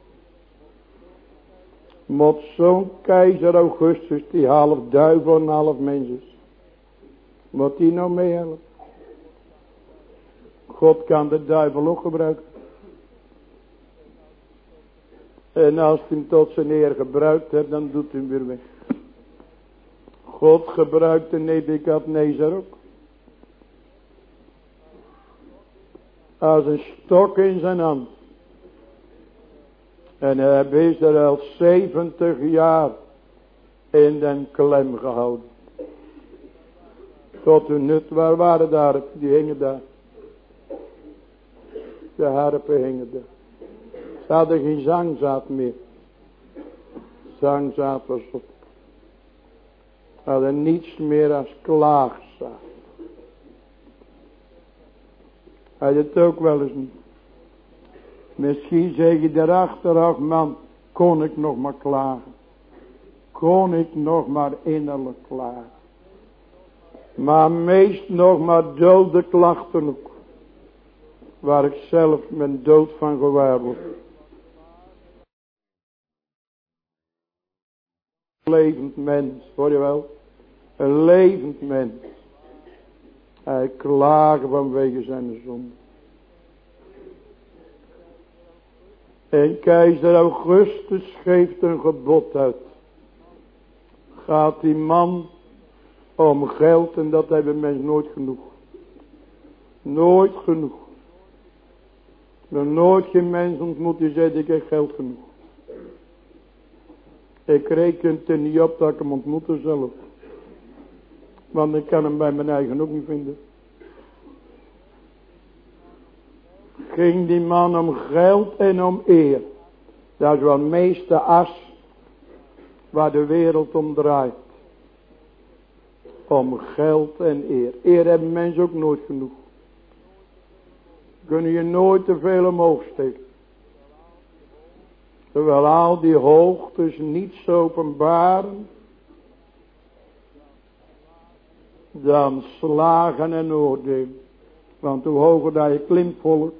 Moet zo'n keizer Augustus, die half duivel en half mens is. Moet die nou meehelpen? God kan de duivel ook gebruiken. En als hij hem tot zijn eer gebruikt hebt, dan doet hij hem weer weg. God gebruikte Nebukadnezar ook. Als een stok in zijn hand. En hij heeft Israël 70 jaar in den klem gehouden. Tot hun nut, waar waren daar? Die hingen daar. De harpen hingen daar. Ze hadden geen zangzaad meer. Zangzaad was op. Hadden niets meer als klaagzaad. Hij het ook wel eens niet. Misschien zeg je daarachter, ach man, kon ik nog maar klagen. Kon ik nog maar innerlijk klagen. Maar meest nog maar dode klachten ook. Waar ik zelf mijn dood van gewaar word. levend mens, hoor je wel? Een levend mens. Hij klagen vanwege zijn zonde. En keizer Augustus geeft een gebod uit. Gaat die man om geld en dat hebben mensen nooit genoeg. Nooit genoeg. heb nooit geen mens ontmoet die zei ik heb geld genoeg. Ik reken er niet op dat ik hem ontmoette zelf. Want ik kan hem bij mijn eigen ook niet vinden. Ging die man om geld en om eer. Dat is wel meeste as waar de wereld om draait. Om geld en eer. Eer hebben mensen ook nooit genoeg. Kunnen je nooit te veel omhoog steken. Terwijl al die hoogtes niets openbaren. Dan slagen en oordeel. Want hoe hoger dat je klimt volk.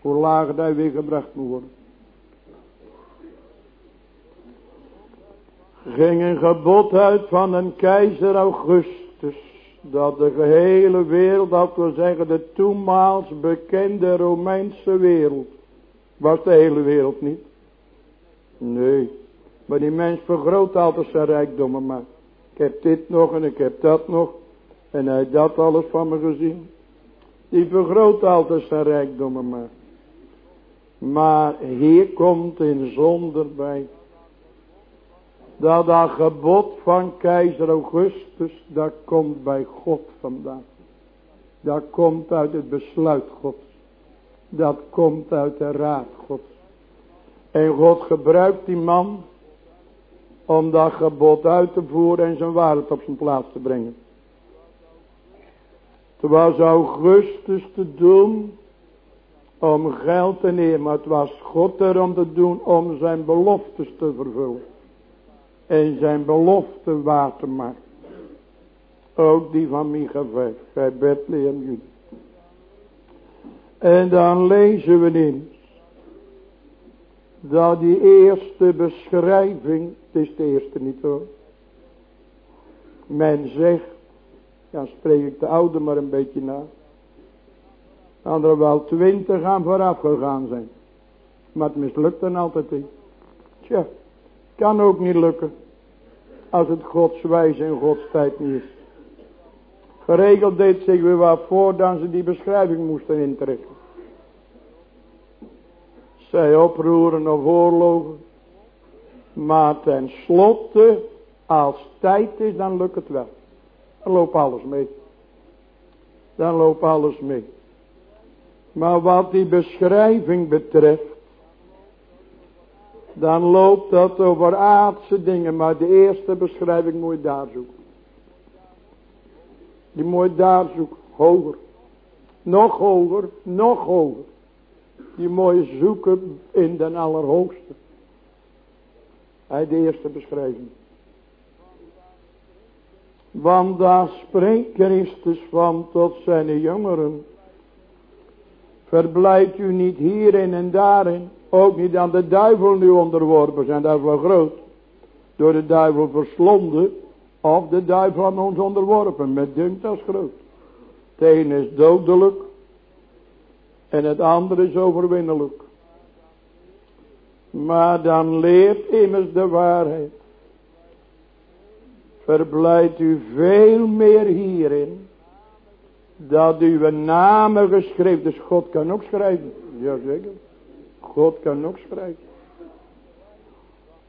Hoe lager dat weer gebracht moet worden. ging een gebod uit van een keizer Augustus. Dat de gehele wereld, dat wil zeggen de toenmaals bekende Romeinse wereld. Was de hele wereld niet. Nee. Maar die mens vergroot altijd zijn rijkdommen maar. Ik heb dit nog en ik heb dat nog. En hij dat alles van me gezien. Die vergroot altijd zijn rijkdommen maar. Maar hier komt in zonder bij dat dat gebod van keizer Augustus, dat komt bij God vandaan. Dat komt uit het besluit Gods. Dat komt uit de raad Gods. En God gebruikt die man om dat gebod uit te voeren en zijn waarheid op zijn plaats te brengen. Het was Augustus te doen om geld te nemen, maar het was God er om te doen om zijn beloftes te vervullen en zijn belofte waar te maken. Ook die van Micha 5, bij Bethlehem Jude. En dan lezen we in dat die eerste beschrijving, het is de eerste niet hoor. Men zegt, ja spreek ik de oude maar een beetje na. Dat er wel twintig aan vooraf gegaan zijn. Maar het mislukt dan altijd niet. Tja, kan ook niet lukken. Als het Gods wijze en Gods tijd niet is. Geregeld deed zich weer wat voor dan ze die beschrijving moesten intrekken. Zij oproeren of oorlogen. Maar tenslotte, als tijd is, dan lukt het wel. Dan loopt alles mee. Dan loopt alles mee. Maar wat die beschrijving betreft, dan loopt dat over aardse dingen. Maar de eerste beschrijving moet je daar zoeken. Die moet je daar zoeken. Hoger. Nog hoger. Nog hoger. Die moet je zoeken in den allerhoogste. Hij de eerste beschrijving. Want daar spreekt Christus van tot zijn jongeren. Verblijft u niet hierin en daarin ook niet aan de duivel nu onderworpen zijn, dat wel groot. Door de duivel verslonden, of de duivel aan ons onderworpen, met dunk dat is groot. Het ene is dodelijk, en het andere is overwinnelijk. Maar dan leert immers de waarheid. Verblijft u veel meer hierin. Dat uw namen geschreven. Dus God kan ook schrijven. Jazeker. God kan ook schrijven.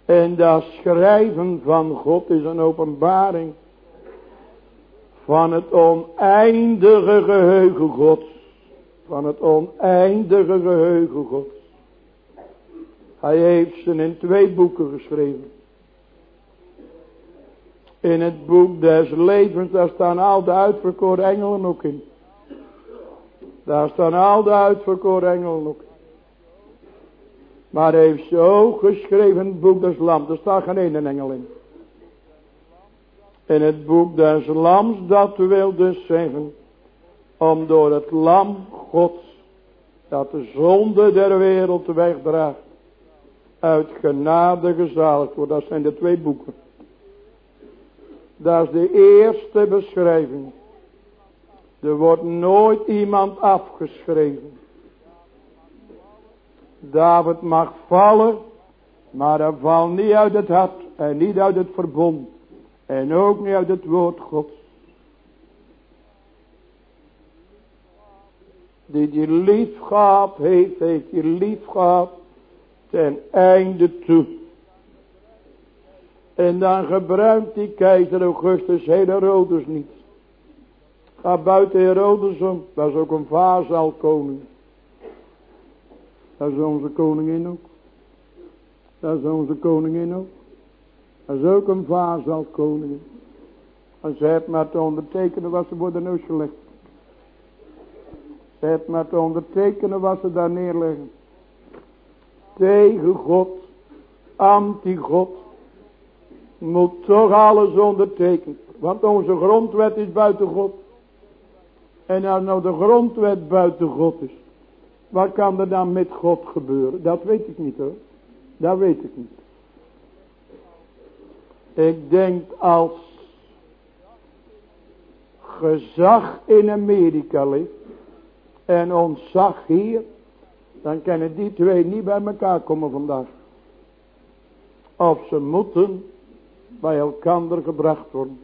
En dat schrijven van God is een openbaring van het oneindige geheugen Gods. Van het oneindige geheugen Gods. Hij heeft ze in twee boeken geschreven. In het boek des levens, daar staan al de uitverkoren engelen ook in. Daar staan al de uitverkoren engelen ook in. Maar hij heeft zo geschreven het boek des lams. Er staat geen ene engel in. In het boek des lams dat wil dus zeggen. Om door het lam gods. Dat de zonde der wereld wegdraagt. Uit genade gezaligd wordt. Dat zijn de twee boeken. Dat is de eerste beschrijving. Er wordt nooit iemand afgeschreven. David mag vallen, maar hij valt niet uit het hart en niet uit het verbond. En ook niet uit het woord Gods. Die die lief heeft, heeft die lief ten einde toe. En dan gebruikt die keizer Augustus Herodes niet. Ga buiten Herodes om, dat is ook een vaasal koning. Dat is onze koningin ook. Dat is onze koningin ook. Dat is ook een vaasal koningin. En ze heeft maar te ondertekenen wat ze worden neus gelegd. Ze heeft maar te ondertekenen wat ze daar neerleggen. Tegen God. Anti-God. Moet toch alles ondertekenen. Want onze grondwet is buiten God. En als nou de grondwet buiten God is. Wat kan er dan met God gebeuren? Dat weet ik niet hoor. Dat weet ik niet. Ik denk als gezag in Amerika ligt. En ontzag hier. Dan kunnen die twee niet bij elkaar komen vandaag. Of ze moeten bij elkaar gebracht worden.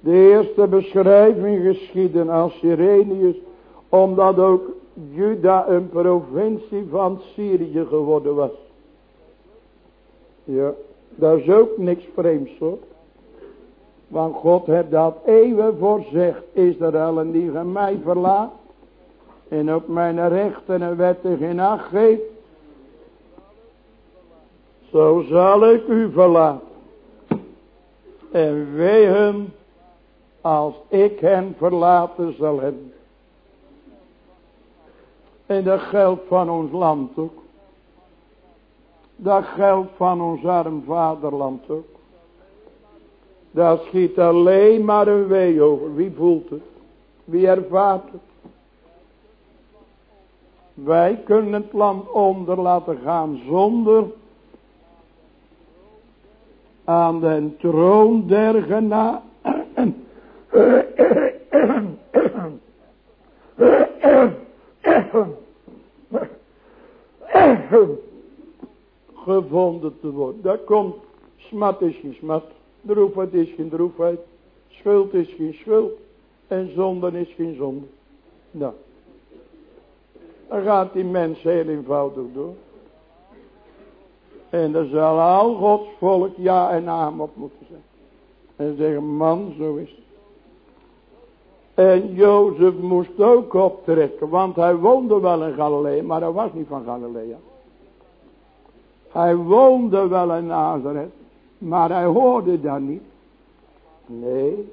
De eerste beschrijving geschieden als Sirenius. Omdat ook Juda een provincie van Syrië geworden was. Ja, dat is ook niks vreemds hoor. Want God heeft dat eeuwen voorzegd. Israël en die mij verlaat. En ook mijn rechten en wetten in acht geeft. Zo zal ik u verlaten. En wee hem als ik hen verlaten zal hebben. En dat geldt van ons land ook. Dat geldt van ons arm vaderland ook. Daar schiet alleen maar een wee over. Wie voelt het? Wie ervaart het? Wij kunnen het land onder laten gaan zonder aan de troon der gevonden te worden. Daar komt smat is geen smat. Droefheid is geen droefheid. Schuld is geen schuld. En zonde is geen zonde. Nou. Dan gaat die mens heel eenvoudig door. En er zal al Gods volk ja en naam op moeten zijn. En zeggen, man, zo is het. En Jozef moest ook optrekken, want hij woonde wel in Galilea, maar hij was niet van Galilea. Hij woonde wel in Nazareth, maar hij hoorde daar niet. Nee,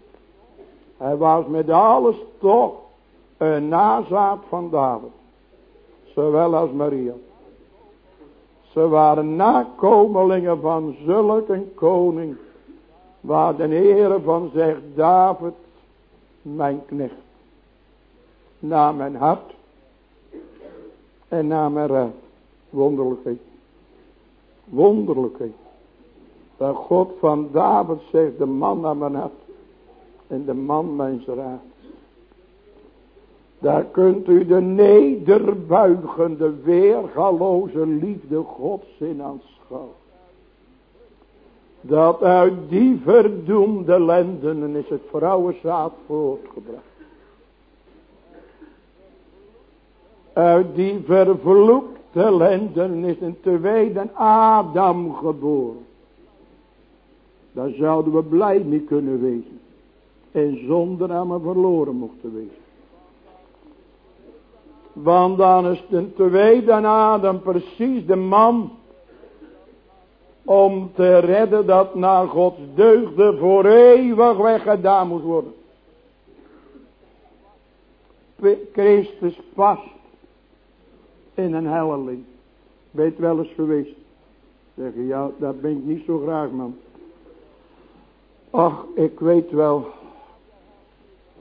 hij was met alles toch een nazaat van David. Zowel als Maria. Ze waren nakomelingen van zulk een koning. Waar de Heer van zegt, David, mijn knecht. Naar mijn hart. En naar mijn raad. Wonderlijkheid. Wonderlijkheid. Dat God van David zegt, de man naar mijn hart. En de man mijn raad. Daar kunt u de nederbuigende, weergaloze liefde Gods in aanschouwen. Dat uit die verdoemde lendenen is het vrouwenzaad voortgebracht. Uit die vervloekte lendenen is een tweede Adam geboren. Daar zouden we blij mee kunnen wezen. En zonder aan me verloren mochten wezen. Want dan is de tweede Adam precies de man om te redden dat naar Gods deugde voor eeuwig weggedaan moet worden. Christus past in een helleling. Weet wel eens geweest. Zeggen, ja, dat ben ik niet zo graag, man. Ach, ik weet wel.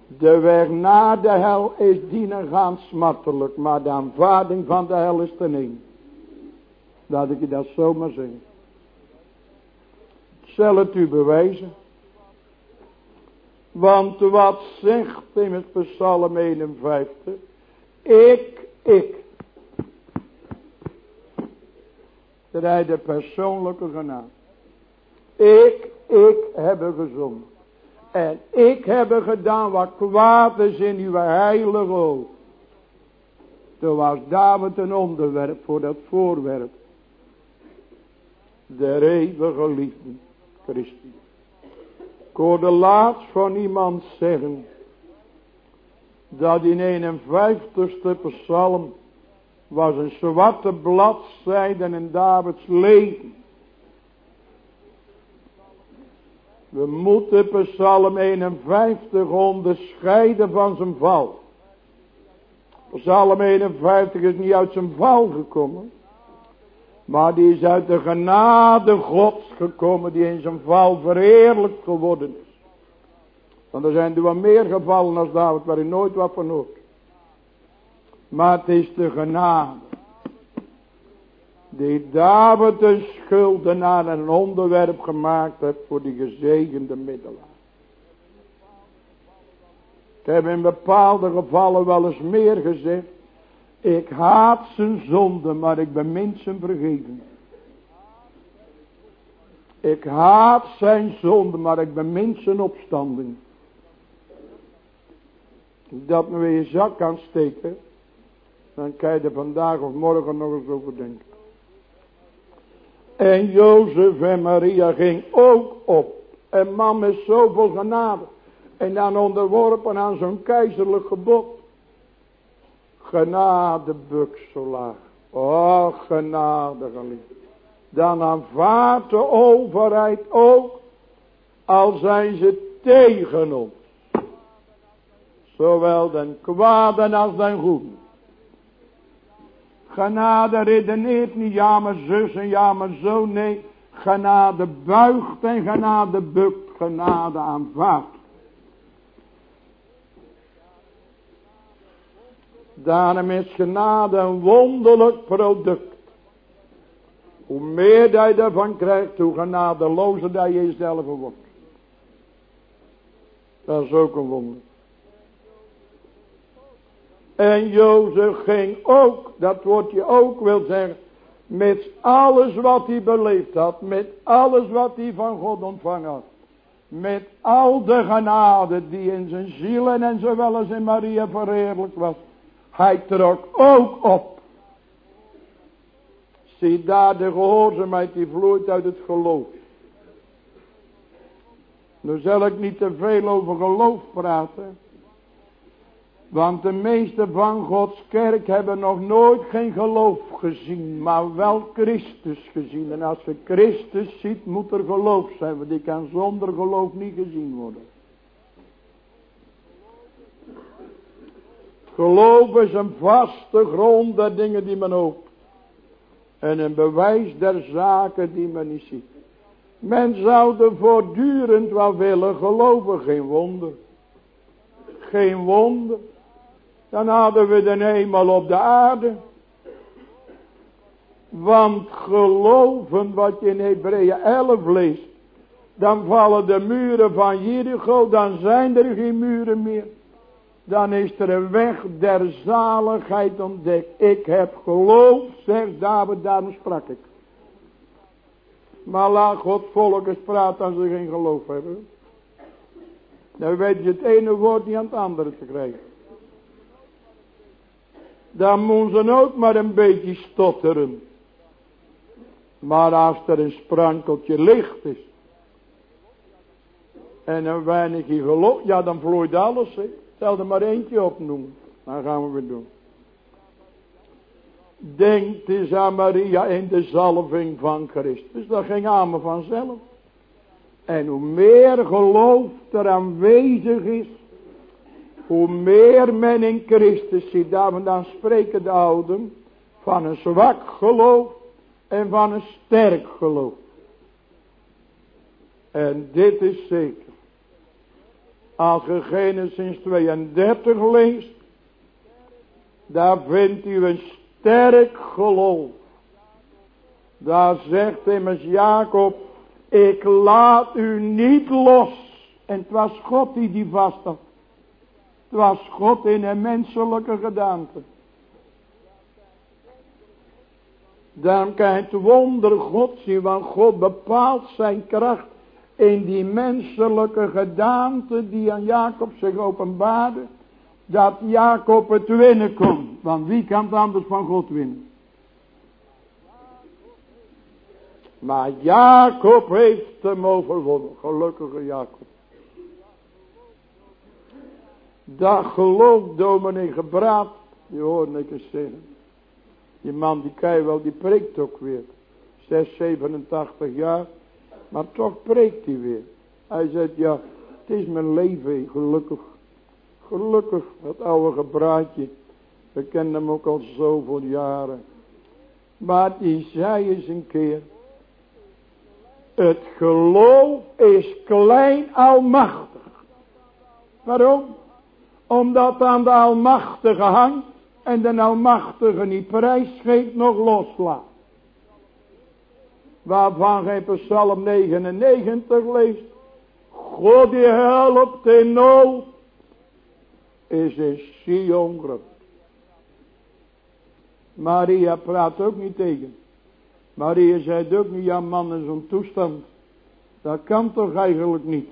De weg naar de hel is dienen gaan smartelijk, maar de aanvaarding van de hel is ten een. Laat ik je dat zomaar zeggen zal het u bewijzen. Want wat zegt in het psalm 51? Ik, ik. Dat hij de persoonlijke genade. Ik, ik heb gezonden. En ik heb gedaan wat kwaad is in uw heilige oog. Toen was David een onderwerp voor dat voorwerp. De eeuwige liefde, Christus. Ik hoorde laatst van iemand zeggen. Dat in 51ste psalm was een zwarte bladzijde in Davids leven. We moeten psalm 51 onderscheiden van zijn val. Psalm 51 is niet uit zijn val gekomen. Maar die is uit de genade gods gekomen die in zijn val verheerlijk geworden is. Want er zijn er wel meer gevallen als David waar hij nooit wat van hoort. Maar het is de genade. Die David een schuldenaar en een onderwerp gemaakt heeft voor die gezegende middelaar. Ik heb in bepaalde gevallen wel eens meer gezegd. Ik haat zijn zonde, maar ik bemin zijn vergeving. Ik haat zijn zonde, maar ik bemin zijn opstanding. Dat nu in je zak kan steken, dan kan je er vandaag of morgen nog eens over denken. En Jozef en Maria ging ook op. Een man met zoveel genade. En dan onderworpen aan zo'n keizerlijk gebod. Genade bukselaar. Oh, genade geliefd. Dan aanvaardt de overheid ook. Al zijn ze tegen ons. Zowel den kwaden als den goeden. Genade redeneert niet, ja maar zus en ja maar zo, nee. Genade buigt en genade bukt, genade aanvaardt. Daarom is genade een wonderlijk product. Hoe meer dat je ervan krijgt, hoe genadelozer dat je jezelf wordt. Dat is ook een wonder. En Jozef ging ook, dat wordt je ook wil zeggen, met alles wat hij beleefd had, met alles wat hij van God ontvangen had. Met al de genade die in zijn zielen en zowel als in Maria verheerlijk was. Hij trok ook op. Zie daar de gehoorzaamheid die vloeit uit het geloof. Nu zal ik niet te veel over geloof praten. Want de meeste van Gods kerk hebben nog nooit geen geloof gezien, maar wel Christus gezien. En als je Christus ziet, moet er geloof zijn, want die kan zonder geloof niet gezien worden. Geloof is een vaste grond der dingen die men hoopt. En een bewijs der zaken die men niet ziet. Men zou er voortdurend wel willen geloven, geen wonder. Geen wonder. Dan hadden we de hemel op de aarde. Want geloven wat je in Hebreeën 11 leest. Dan vallen de muren van Jericho. Dan zijn er geen muren meer. Dan is er een weg der zaligheid ontdekt. Ik heb geloof, zegt David, daarom sprak ik. Maar laat God volk eens praten als ze geen geloof hebben. Dan weet je het ene woord niet aan het andere te krijgen. Dan moeten ze ook maar een beetje stotteren. Maar als er een sprankeltje licht is. En een weinigje geloof. Ja dan vloeit alles. Hè. Stel er maar eentje opnoemen. Dan gaan we weer doen. Denk eens aan Maria in de zalving van Christus. Dat ging aan vanzelf. En hoe meer geloof er aanwezig is. Hoe meer men in Christus ziet. Daarom dan spreken de ouden. Van een zwak geloof. En van een sterk geloof. En dit is zeker. Als je Genesis 32 leest. Daar vindt u een sterk geloof. Daar zegt immers Jacob. Ik laat u niet los. En het was God die die vast had. Het was God in een menselijke gedaante. Daarom kan je het wonder God zien. Want God bepaalt zijn kracht in die menselijke gedaante die aan Jacob zich openbaarde, dat Jacob het winnen kon. Want wie kan het anders van God winnen? Maar Jacob heeft hem overwonnen. Gelukkige Jacob. Dat geloof dominee gebraad. Die hoorde ik eens zeggen. Die man die je wel, die preekt ook weer. 6, 87 jaar. Maar toch preekt hij weer. Hij zegt ja, het is mijn leven gelukkig. Gelukkig, dat oude gebraadje. We kennen hem ook al zoveel jaren. Maar die zei eens een keer. Het geloof is klein almachtig. Waarom? Omdat aan de almachtige hangt. En de almachtige niet prijs geeft nog loslaat. Waarvan gij Psalm 99 leest. God die helpt in nood. Is een Sion groot. Maria praat ook niet tegen. Maria zei ook niet, ja man in zo'n toestand. Dat kan toch eigenlijk niet.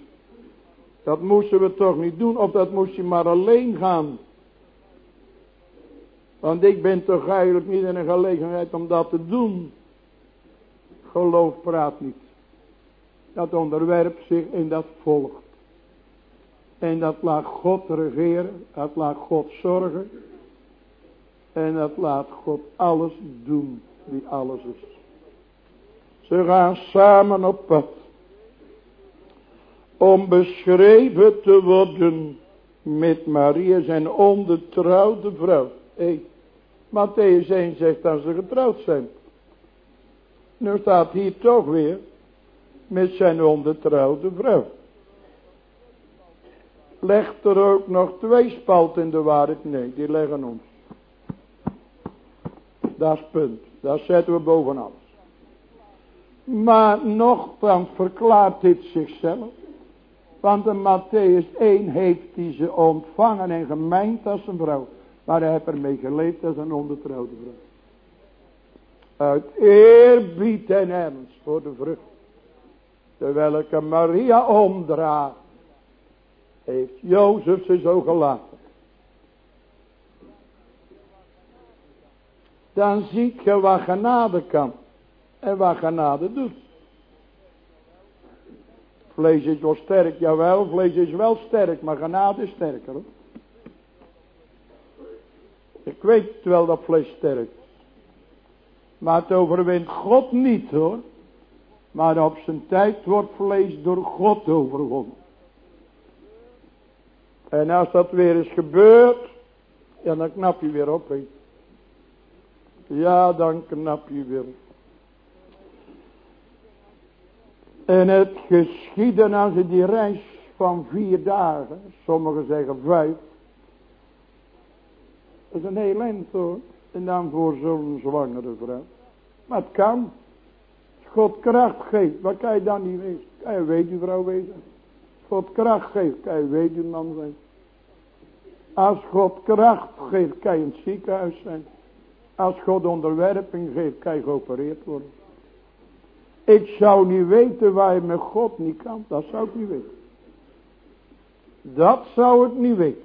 Dat moesten we toch niet doen. Of dat moest je maar alleen gaan. Want ik ben toch eigenlijk niet in een gelegenheid om dat te doen. Geloof praat niet. Dat onderwerpt zich in dat volgt. En dat laat God regeren. Dat laat God zorgen. En dat laat God alles doen. Die alles is. Ze gaan samen op pad. Om beschreven te worden met Maria zijn ongetrouwde vrouw. Hey, Matthäus 1 zegt dat ze getrouwd zijn. Nu staat hier toch weer met zijn ongetrouwde vrouw. Legt er ook nog twee spalten in de waarheid? Nee, die leggen ons. Dat is punt. Dat zetten we boven alles. Maar nogthans verklaart dit zichzelf. Want in Matthäus 1 heeft hij ze ontvangen en gemeend als een vrouw. Maar hij heeft ermee geleefd als een ondertrouwde vrouw. Uit eerbied en ernst voor de vrucht. Terwijl ik Maria omdraagt. Heeft Jozef ze zo gelaten. Dan ziet je wat genade kan. En wat genade doet. Vlees is wel sterk, jawel, vlees is wel sterk, maar genade is sterker. Hoor. Ik weet wel dat vlees sterk. Maar het overwint God niet hoor. Maar op zijn tijd wordt vlees door God overwonnen. En als dat weer is gebeurd, ja dan knap je weer op. He. Ja, dan knap je weer op. En het geschieden als ze die reis van vier dagen, sommigen zeggen vijf. Dat is een heel eind hoor. En dan voor zo'n zwangere vrouw. Maar het kan. God kracht geeft, wat kan je dan niet weten? Kan je weet vrouw wezen? God kracht geeft, kan je weet man zijn. Als God kracht geeft, kan je in het ziekenhuis zijn. Als God onderwerping geeft, kan je geopereerd worden. Ik zou niet weten waar je met God niet kan. Dat zou ik niet weten. Dat zou ik niet weten.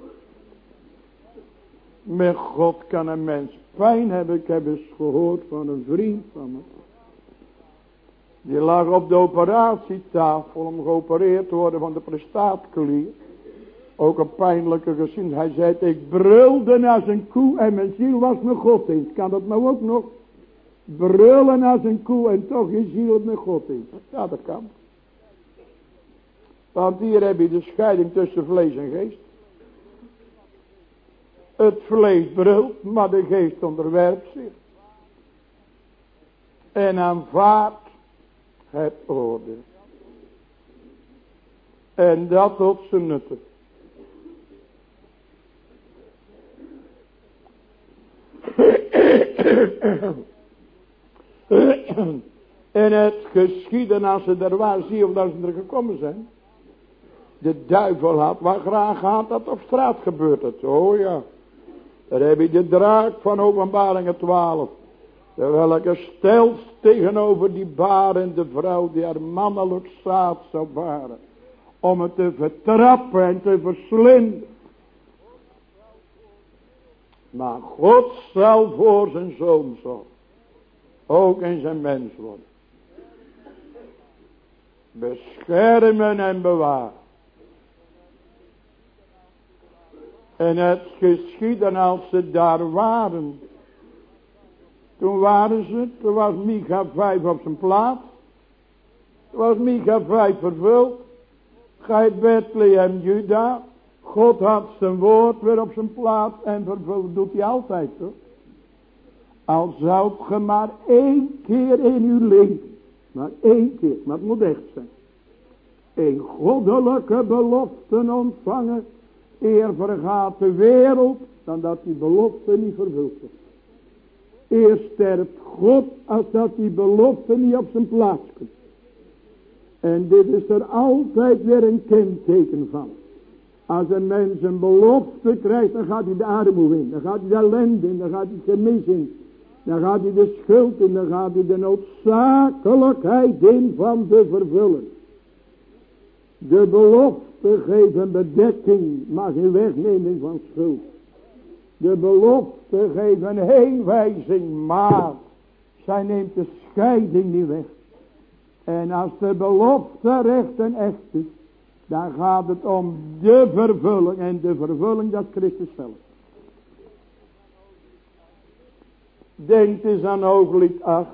Met God kan een mens pijn hebben. Ik heb eens gehoord van een vriend van me. Die lag op de operatietafel om geopereerd te worden van de prestaatklier. Ook een pijnlijke gezin. Hij zei, ik brulde als een koe en mijn ziel was met God eens. Kan dat nou ook nog? Brullen als een koe en toch je ziel met God in. Ja, dat kan. Want hier heb je de scheiding tussen vlees en geest. Het vlees brult, maar de geest onderwerpt zich. En aanvaardt het oordeel. En dat tot zijn nutten. En het geschieden als ze er waren, zie of ze er gekomen zijn. De duivel had wat graag gehad dat op straat gebeurt het. Oh ja. Daar heb je de draak van openbaringen 12. Terwijl ik stelt tegenover die barende vrouw die haar mannelijk zaad zou baren. Om het te vertrappen en te verslinden. Maar God zal voor zijn zoon zorgen. Ook in zijn mens worden. Beschermen en bewaren. En het geschieden als ze daar waren. Toen waren ze, toen was Micha 5 op zijn plaats. Toen was Micha 5 vervuld. Gij Bethlehem, Juda. God had zijn woord weer op zijn plaats en vervuld. Doet hij altijd toch? Al zou ge maar één keer in uw leven. Maar één keer, maar het moet echt zijn. Een goddelijke belofte ontvangen Eer vergaat de wereld dan dat die belofte niet vervuld wordt. Eer sterft God als dat die belofte niet op zijn plaats komt. En dit is er altijd weer een kenteken van. Als een mens een belofte krijgt, dan gaat hij de armoede in. Dan gaat hij de ellende in, dan gaat hij gemis in. Dan gaat hij de schuld in, dan gaat hij de noodzakelijkheid in van de vervulling. De belofte geeft een bedekking, maar geen wegneming van schuld. De belofte geeft een heenwijzing, maar zij neemt de scheiding niet weg. En als de belofte recht en echt is, dan gaat het om de vervulling. En de vervulling dat Christus zelf. Denk eens aan Hooglied 8.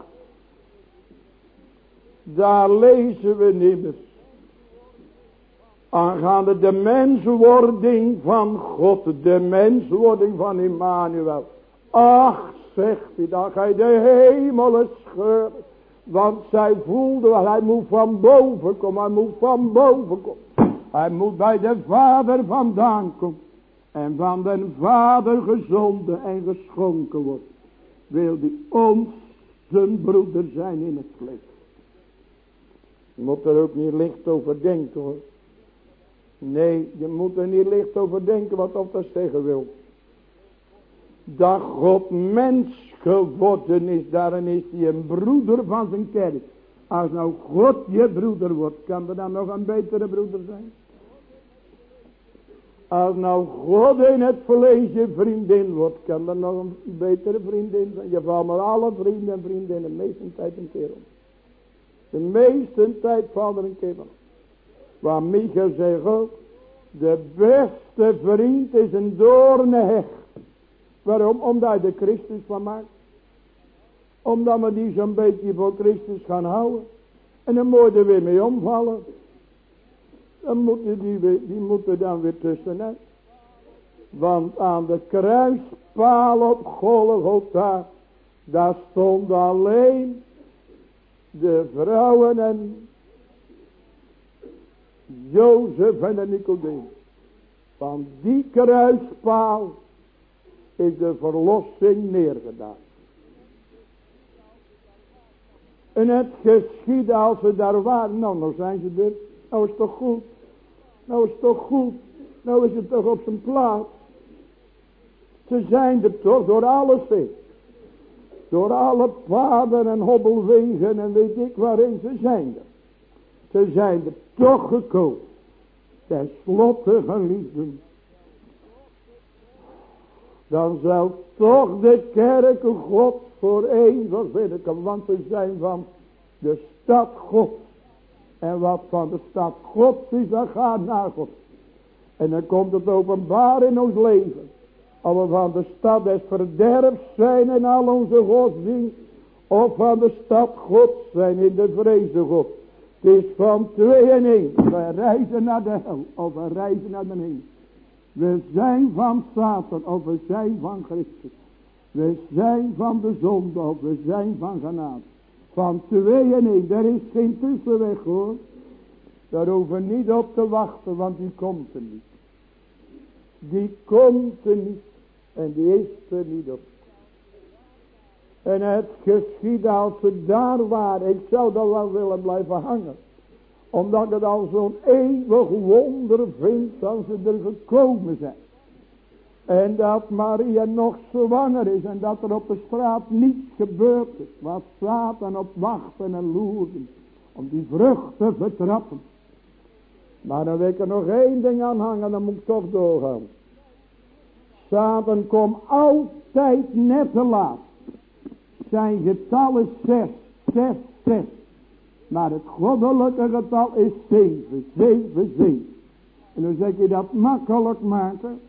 Daar lezen we nimmers aangaande de menswording van God, de menswording van Immanuel. Ach, zegt hij, dan ga je de hemelen scheuren. Want zij voelde wel, hij moet van boven komen, hij moet van boven komen. Hij moet bij de Vader vandaan komen. En van de Vader gezonden en geschonken worden. Wil die ons zijn broeder zijn in het vlees. Je moet er ook niet licht over denken hoor. Nee, je moet er niet licht over denken wat dat zeggen wil. Dat God mens geworden is, daarin is hij een broeder van zijn kerk. Als nou God je broeder wordt, kan er dan nog een betere broeder zijn? Als nou God in het vlees vriendin wordt, kan er nog een betere vriendin zijn? Je valt maar alle vrienden en vriendinnen de meeste tijd een keer om. De meeste tijd valt er een keer om. Waar Micha zegt ook. De beste vriend is een doorneheg. Waarom? Omdat hij de Christus van maakt. Omdat we die zo'n beetje voor Christus gaan houden. En dan moet je er weer mee omvallen. Dan moeten die, die moeten dan weer tussenuit. Want aan de kruispaal op Golgotha. Daar stond alleen de vrouwen en Jozef en de Nicodemus. Van die kruispaal is de verlossing neergedaan. En het geschiedde als ze daar waren. Nou, nou zijn ze er. Nou is het toch goed. Nou is het toch goed. Nou is het toch op zijn plaats. Ze zijn er toch door alles heen. Door alle paden en hobbelwegen en weet ik waarin ze zijn er. Ze zijn er toch gekomen. Ten slotte geliefden. Dan zal toch de kerk God voor eeuwig binnenkomen. Want ze zijn van de stad God. En wat van de stad God is, dan gaat naar God. En dan komt het openbaar in ons leven. Of we van de stad des verderfs zijn in al onze godsdienst. Of van de stad God zijn in de vreze God. Het is van twee en één. We reizen naar de hel of we reizen naar de hemel. We zijn van Satan of we zijn van Christus. We zijn van de zonde of we zijn van genade. Van twee en één. Er is geen tussenweg hoor. Daar hoeven niet op te wachten, want die komt er niet. Die komt er niet. En die is er niet op. En het geschiedde als daar waren. Ik zou dan wel willen blijven hangen. Omdat ik het al zo'n eeuwig wonder vind als ze er gekomen zijn. En dat Maria nog zwanger is en dat er op de straat niets gebeurd is. Wat Satan op wachten en loerden. Om die vrucht te vertrappen. Maar dan wil ik er nog één ding aan hangen, dan moet ik toch doorgaan. Satan komt altijd net te laat. Zijn getal is zes, zes, zes. Maar het goddelijke getal is zeven, zeven, zeven. En dan zeg je dat makkelijk maken.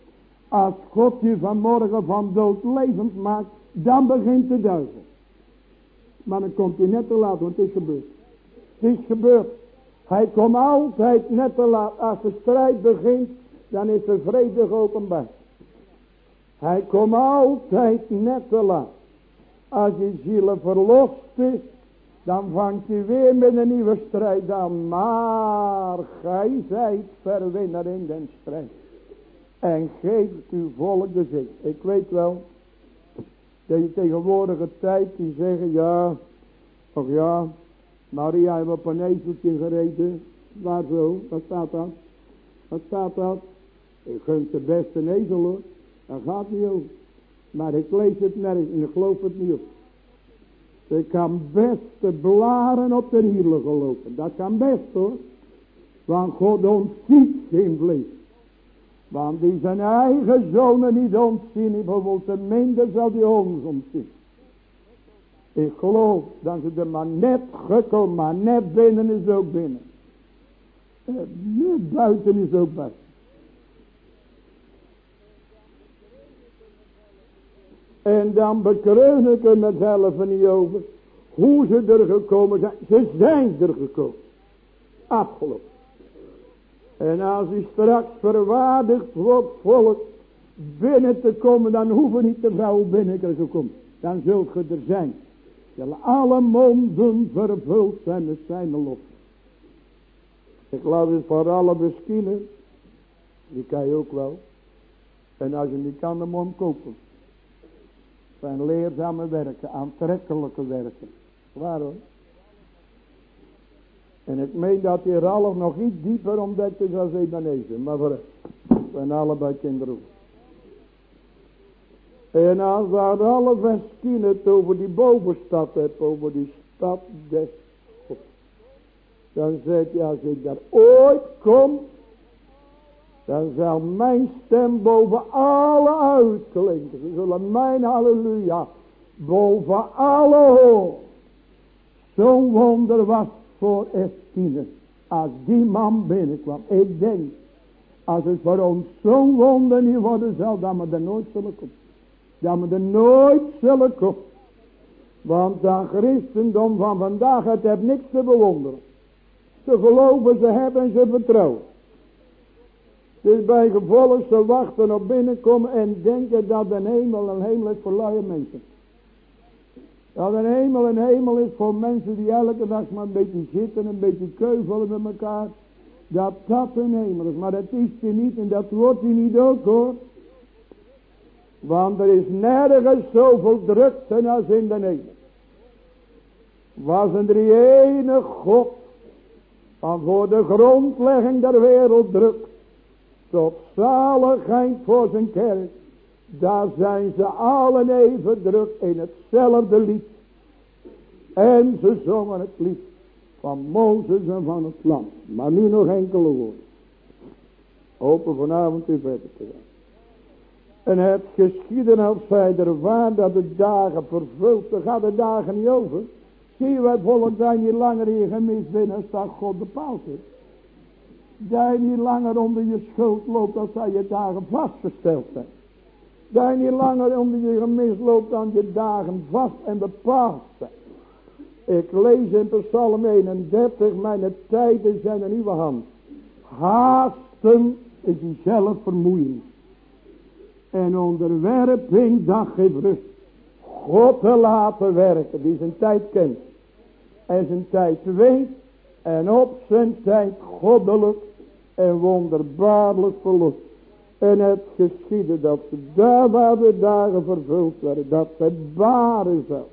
Als God je vanmorgen van dood levend maakt, dan begint de duivel. Maar dan komt hij net te laat, want het is gebeurd. Het is gebeurd. Hij komt altijd net te laat. Als de strijd begint, dan is de vrede openbaar. Hij komt altijd net te laat. Als je ziel verlost is, dan vangt je weer met een nieuwe strijd aan. Maar gij zijt verwinnaar in den strijd. En geeft uw volk de zin. Ik weet wel, je tegenwoordige tijd die zeggen, ja, of ja, Maria heeft een ezeltje gereden. Waar zo? Wat staat dat? Wat staat dat? Ik gun de beste ezel hoor. Dat gaat niet over. Maar ik lees het nergens en ik geloof het niet op. Ze kan best de blaren op de hielen gelopen. Dat kan best hoor. Want God ontziet geen vlees. Want die zijn eigen zonen niet ontzien. Bijvoorbeeld te minder zal die ons ontzien. Ik geloof dat ze er maar net gekomen. Maar net binnen is ook binnen. Net buiten is ook buiten. En dan bekreun ik er mezelf niet over. Hoe ze er gekomen zijn. Ze zijn er gekomen. Afgelopen. En als u straks verwaardigd wordt volk binnen te komen. Dan hoeven niet de vrouwen binnen te komen. Dan zult ge er zijn. Zullen alle monden vervuld zijn met zijn lof. Ik laat het voor alle beskinnen. Die kan je ook wel. En als je niet kan, dan moet hem kopen. Zijn leerzame werken, aantrekkelijke werken. Waarom? En ik meen dat die Ralf nog iets dieper ontdekt is als Ebenezer. Maar voor zijn allebei kinderen. En als daar alle verskien het over die bovenstad hebt, over die stad des God. Dan zegt hij, als ik daar ooit kom, dan zal mijn stem boven alle uitklinken. Ze zullen mijn halleluja boven alle horen. Zo'n wonder was voor Estine. Als die man binnenkwam. Ik denk. Als het voor ons zo'n wonder niet worden zal. Dat we er nooit zullen komen. Dat we er nooit zullen komen. Want dat christendom van vandaag. Het heeft niks te bewonderen. Ze geloven, ze hebben en ze vertrouwen. Dus bij gevolg ze wachten op binnenkomen en denken dat een hemel een voor luie mensen. Dat een hemel een hemel is voor mensen die elke dag maar een beetje zitten, een beetje keuvelen met elkaar. Dat dat een hemel is. Maar dat is hij niet en dat wordt hij niet ook hoor. Want er is nergens zoveel drukte als in de hemel. Was een drie ene God van voor de grondlegging der wereld druk tot zaligheid voor zijn kerk. Daar zijn ze allen even druk in hetzelfde lied. En ze zongen het lied van Mozes en van het land. Maar nu nog enkele woorden. Open vanavond u verder te gaan. En het geschieden als zij er dat de dagen vervuld, dan gaat de dagen niet over. Zie je wat volk zijn niet langer hier gemist binnen als God bepaald is. Je niet langer onder je schuld loopt als zij je dagen vastgesteld zijn. Je niet langer onder je gemist loopt dan je dagen vast en bepaald. Ik lees in Psalm 31, mijn tijden zijn in uw hand. Haasten is zelf vermoeien. En onderwerping dag geeft rust. God te laten werken, die zijn tijd kent. En zijn tijd weet. En op zijn tijd goddelijk en wonderbaarlijk verlost. En het geschiedde dat daar waar de dagen vervuld werden, dat het baren zelf.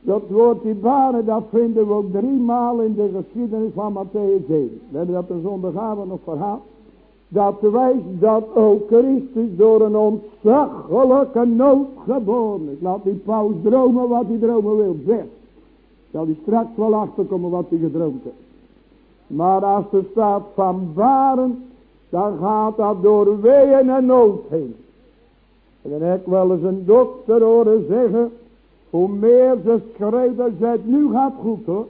Dat woord die baren, dat vinden we ook drie maal in de geschiedenis van Matthäus 7. We hebben dat een zondagavond nog verhaald. Dat wijst dat ook Christus door een ontzaglijke nood geboren is. Laat die paus dromen wat hij dromen wil. Zeg. Zal hij straks wel achterkomen wat hij gedroomd heeft. Maar als er staat van baren. Dan gaat dat door weeën en nood heen. En dan heb ik wel eens een dokter horen zeggen. Hoe meer ze schrijven, zegt nu gaat goed hoor.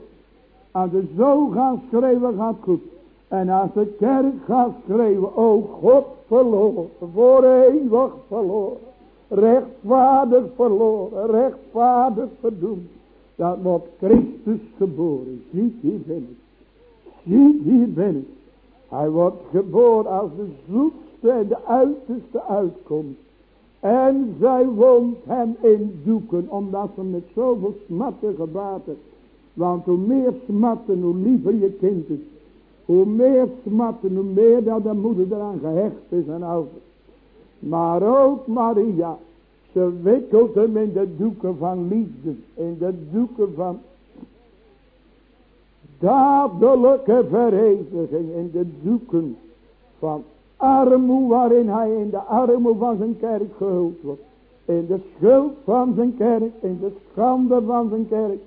Als ze zo gaan schrijven gaat goed. En als de kerk gaat schrijven, o God verloren, voor eeuwig verloren, rechtvaardig verloren, rechtvaardig verdoemd. Dat wordt Christus geboren. Ziet hier ben ik. Ziet hier. Hij wordt geboren als de zoetste en de uiterste uitkomst. En zij wond hem in doeken, omdat ze met zoveel smatten gebaten. Want hoe meer smatten, hoe liever je kind is. Hoe meer smatten, hoe meer dat de moeder eraan gehecht is en oud. Maar ook Maria, ze wikkelt hem in de doeken van liefde. In de doeken van dadelijke vereniging. In de doeken van armoe waarin hij in de armoe van zijn kerk gehuld wordt. In de schuld van zijn kerk, in de schande van zijn kerk.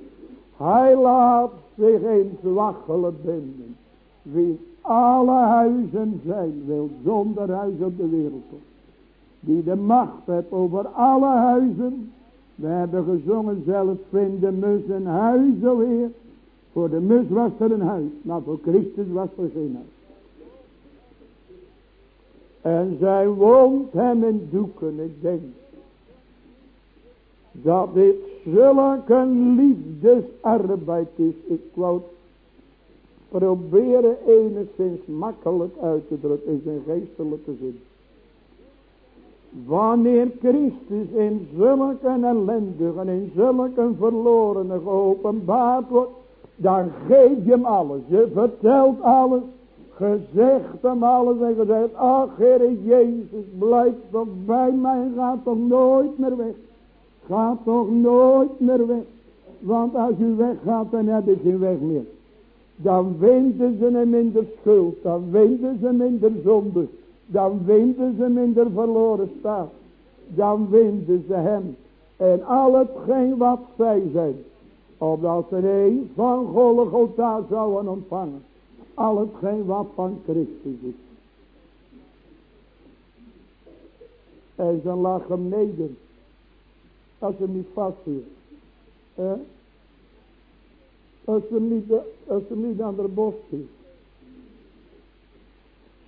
Hij laat zich in zwaggelen binden. Wie alle huizen zijn wil zonder huis op de wereld. Die de macht heeft over alle huizen. We hebben gezongen zelfs vinden mus een huis alweer. Voor de mus was er een huis. Maar voor Christus was er geen huis. En zij woont hem in doeken. Ik denk dat dit zulke liefdesarbeid is. Ik wou proberen enigszins makkelijk uit te drukken in zijn geestelijke zin. Wanneer Christus in zulke ellendige en in zulke verlorene geopenbaard wordt, dan geef je hem alles. Je vertelt alles gezegd hem alles en gezegd, ach Heere Jezus, blijf toch bij mij ga toch nooit meer weg. Ga toch nooit meer weg. Want als u weggaat, dan heb ik geen weg meer. Dan wenden ze hem in de schuld, dan wenden ze hem in de zonde, dan wenden ze hem verloren staat. Dan wenden ze hem en al hetgeen wat zij zijn, opdat ze een van Golgotha zouden ontvangen al hetgeen wat van Christus is. En ze lag hem neder. Als ze niet vasthield. Eh? Als ze niet, als ze niet aan de borst hield.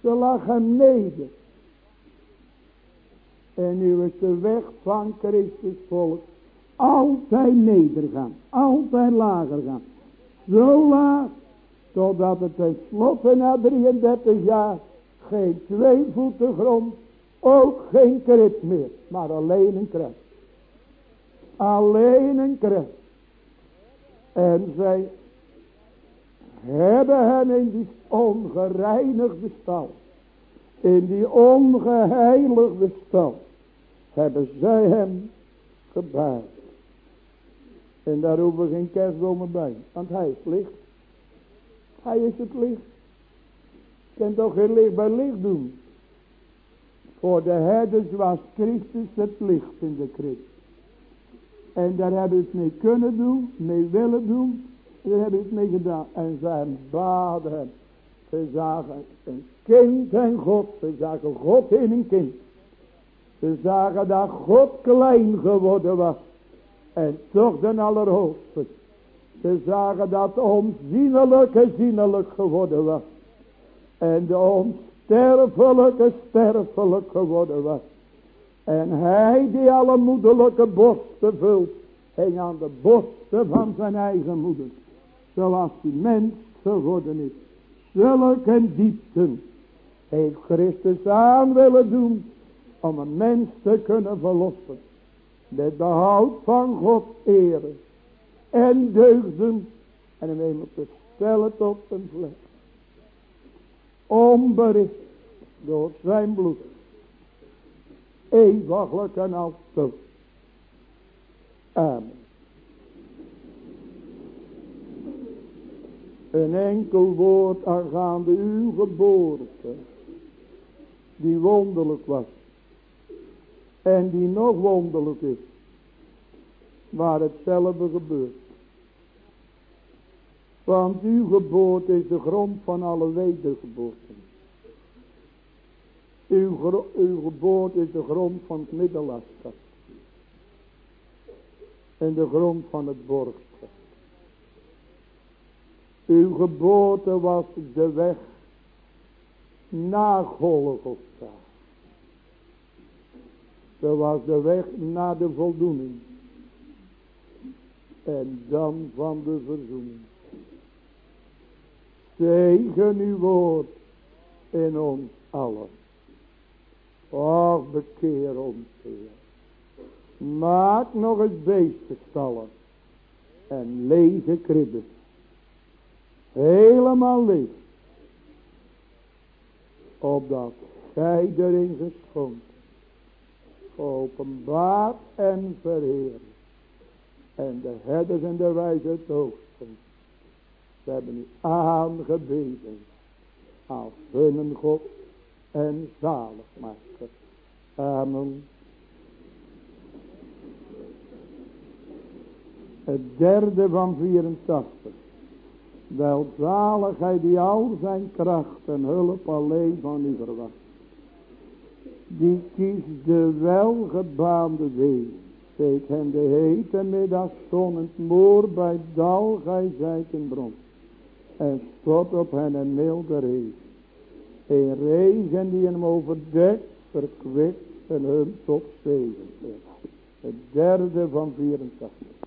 Ze lag neder. En nu is de weg van Christus volk altijd nedergaan. Altijd lager gaan. Zo laag Totdat het tenslotte na 33 jaar geen twee voeten grond, ook geen krip meer, maar alleen een krep. Alleen een krep. En zij hebben hem in die ongereinigde stal, in die ongeheiligde stal, hebben zij hem gebaard. En daar hoeven geen kerstbomen bij, want hij is licht. Hij is het licht. Je kunt toch geen licht bij licht doen. Voor de herders was Christus het licht in de kring. En daar hebben ze het mee kunnen doen, mee willen doen. En daar hebben ze het mee gedaan. En zij baden hem. Ze zagen een kind en God. Ze zagen God in een kind. Ze zagen dat God klein geworden was. En toch de allerhoogste. Ze zagen dat onzienlijke zienlijk geworden was. En de onsterfelijke sterfelijk geworden was. En hij die alle moederlijke borsten vult. Hing aan de borsten van zijn eigen moeder. Zoals die mens geworden is. Zulke diepten heeft Christus aan willen doen. Om een mens te kunnen verlossen. Met behoud van God ere en deugden en hem eenmaal te stellen tot een vlees. Onbericht door zijn bloed. Eeuwiglijk en altijd. Amen. Een enkel woord aangaande uw geboorte. die wonderlijk was. En die nog wonderlijk is. Waar hetzelfde gebeurt. Want uw geboorte is de grond van alle wedergeboorten. Uw, uw geboorte is de grond van het middelaarschap. En de grond van het borgschap. Uw geboorte was de weg naar Golgotha. Was de weg naar de voldoening. En dan van de verzoening. Tegen uw woord in ons allen. Och, bekeer ons, Heer. Maak nog eens beestenstallen. En lege kribben. Helemaal leeg. Opdat gij erin geschonken. Openbaar en verheer. En de herders en de wijze het. Ze hebben u aangebeden. Als hun God en zaligmaker. Amen. Het derde van 84. Welzaligheid die al zijn kracht en hulp alleen van u verwacht. Die kiest de welgebaande weg. Steekt hen de hete middagzon het moor bij dal, gij zijt bron. En stort op hen een milde regen. Een regen die hem overdekt, verkwikt en hun tot zegen Het derde van 84.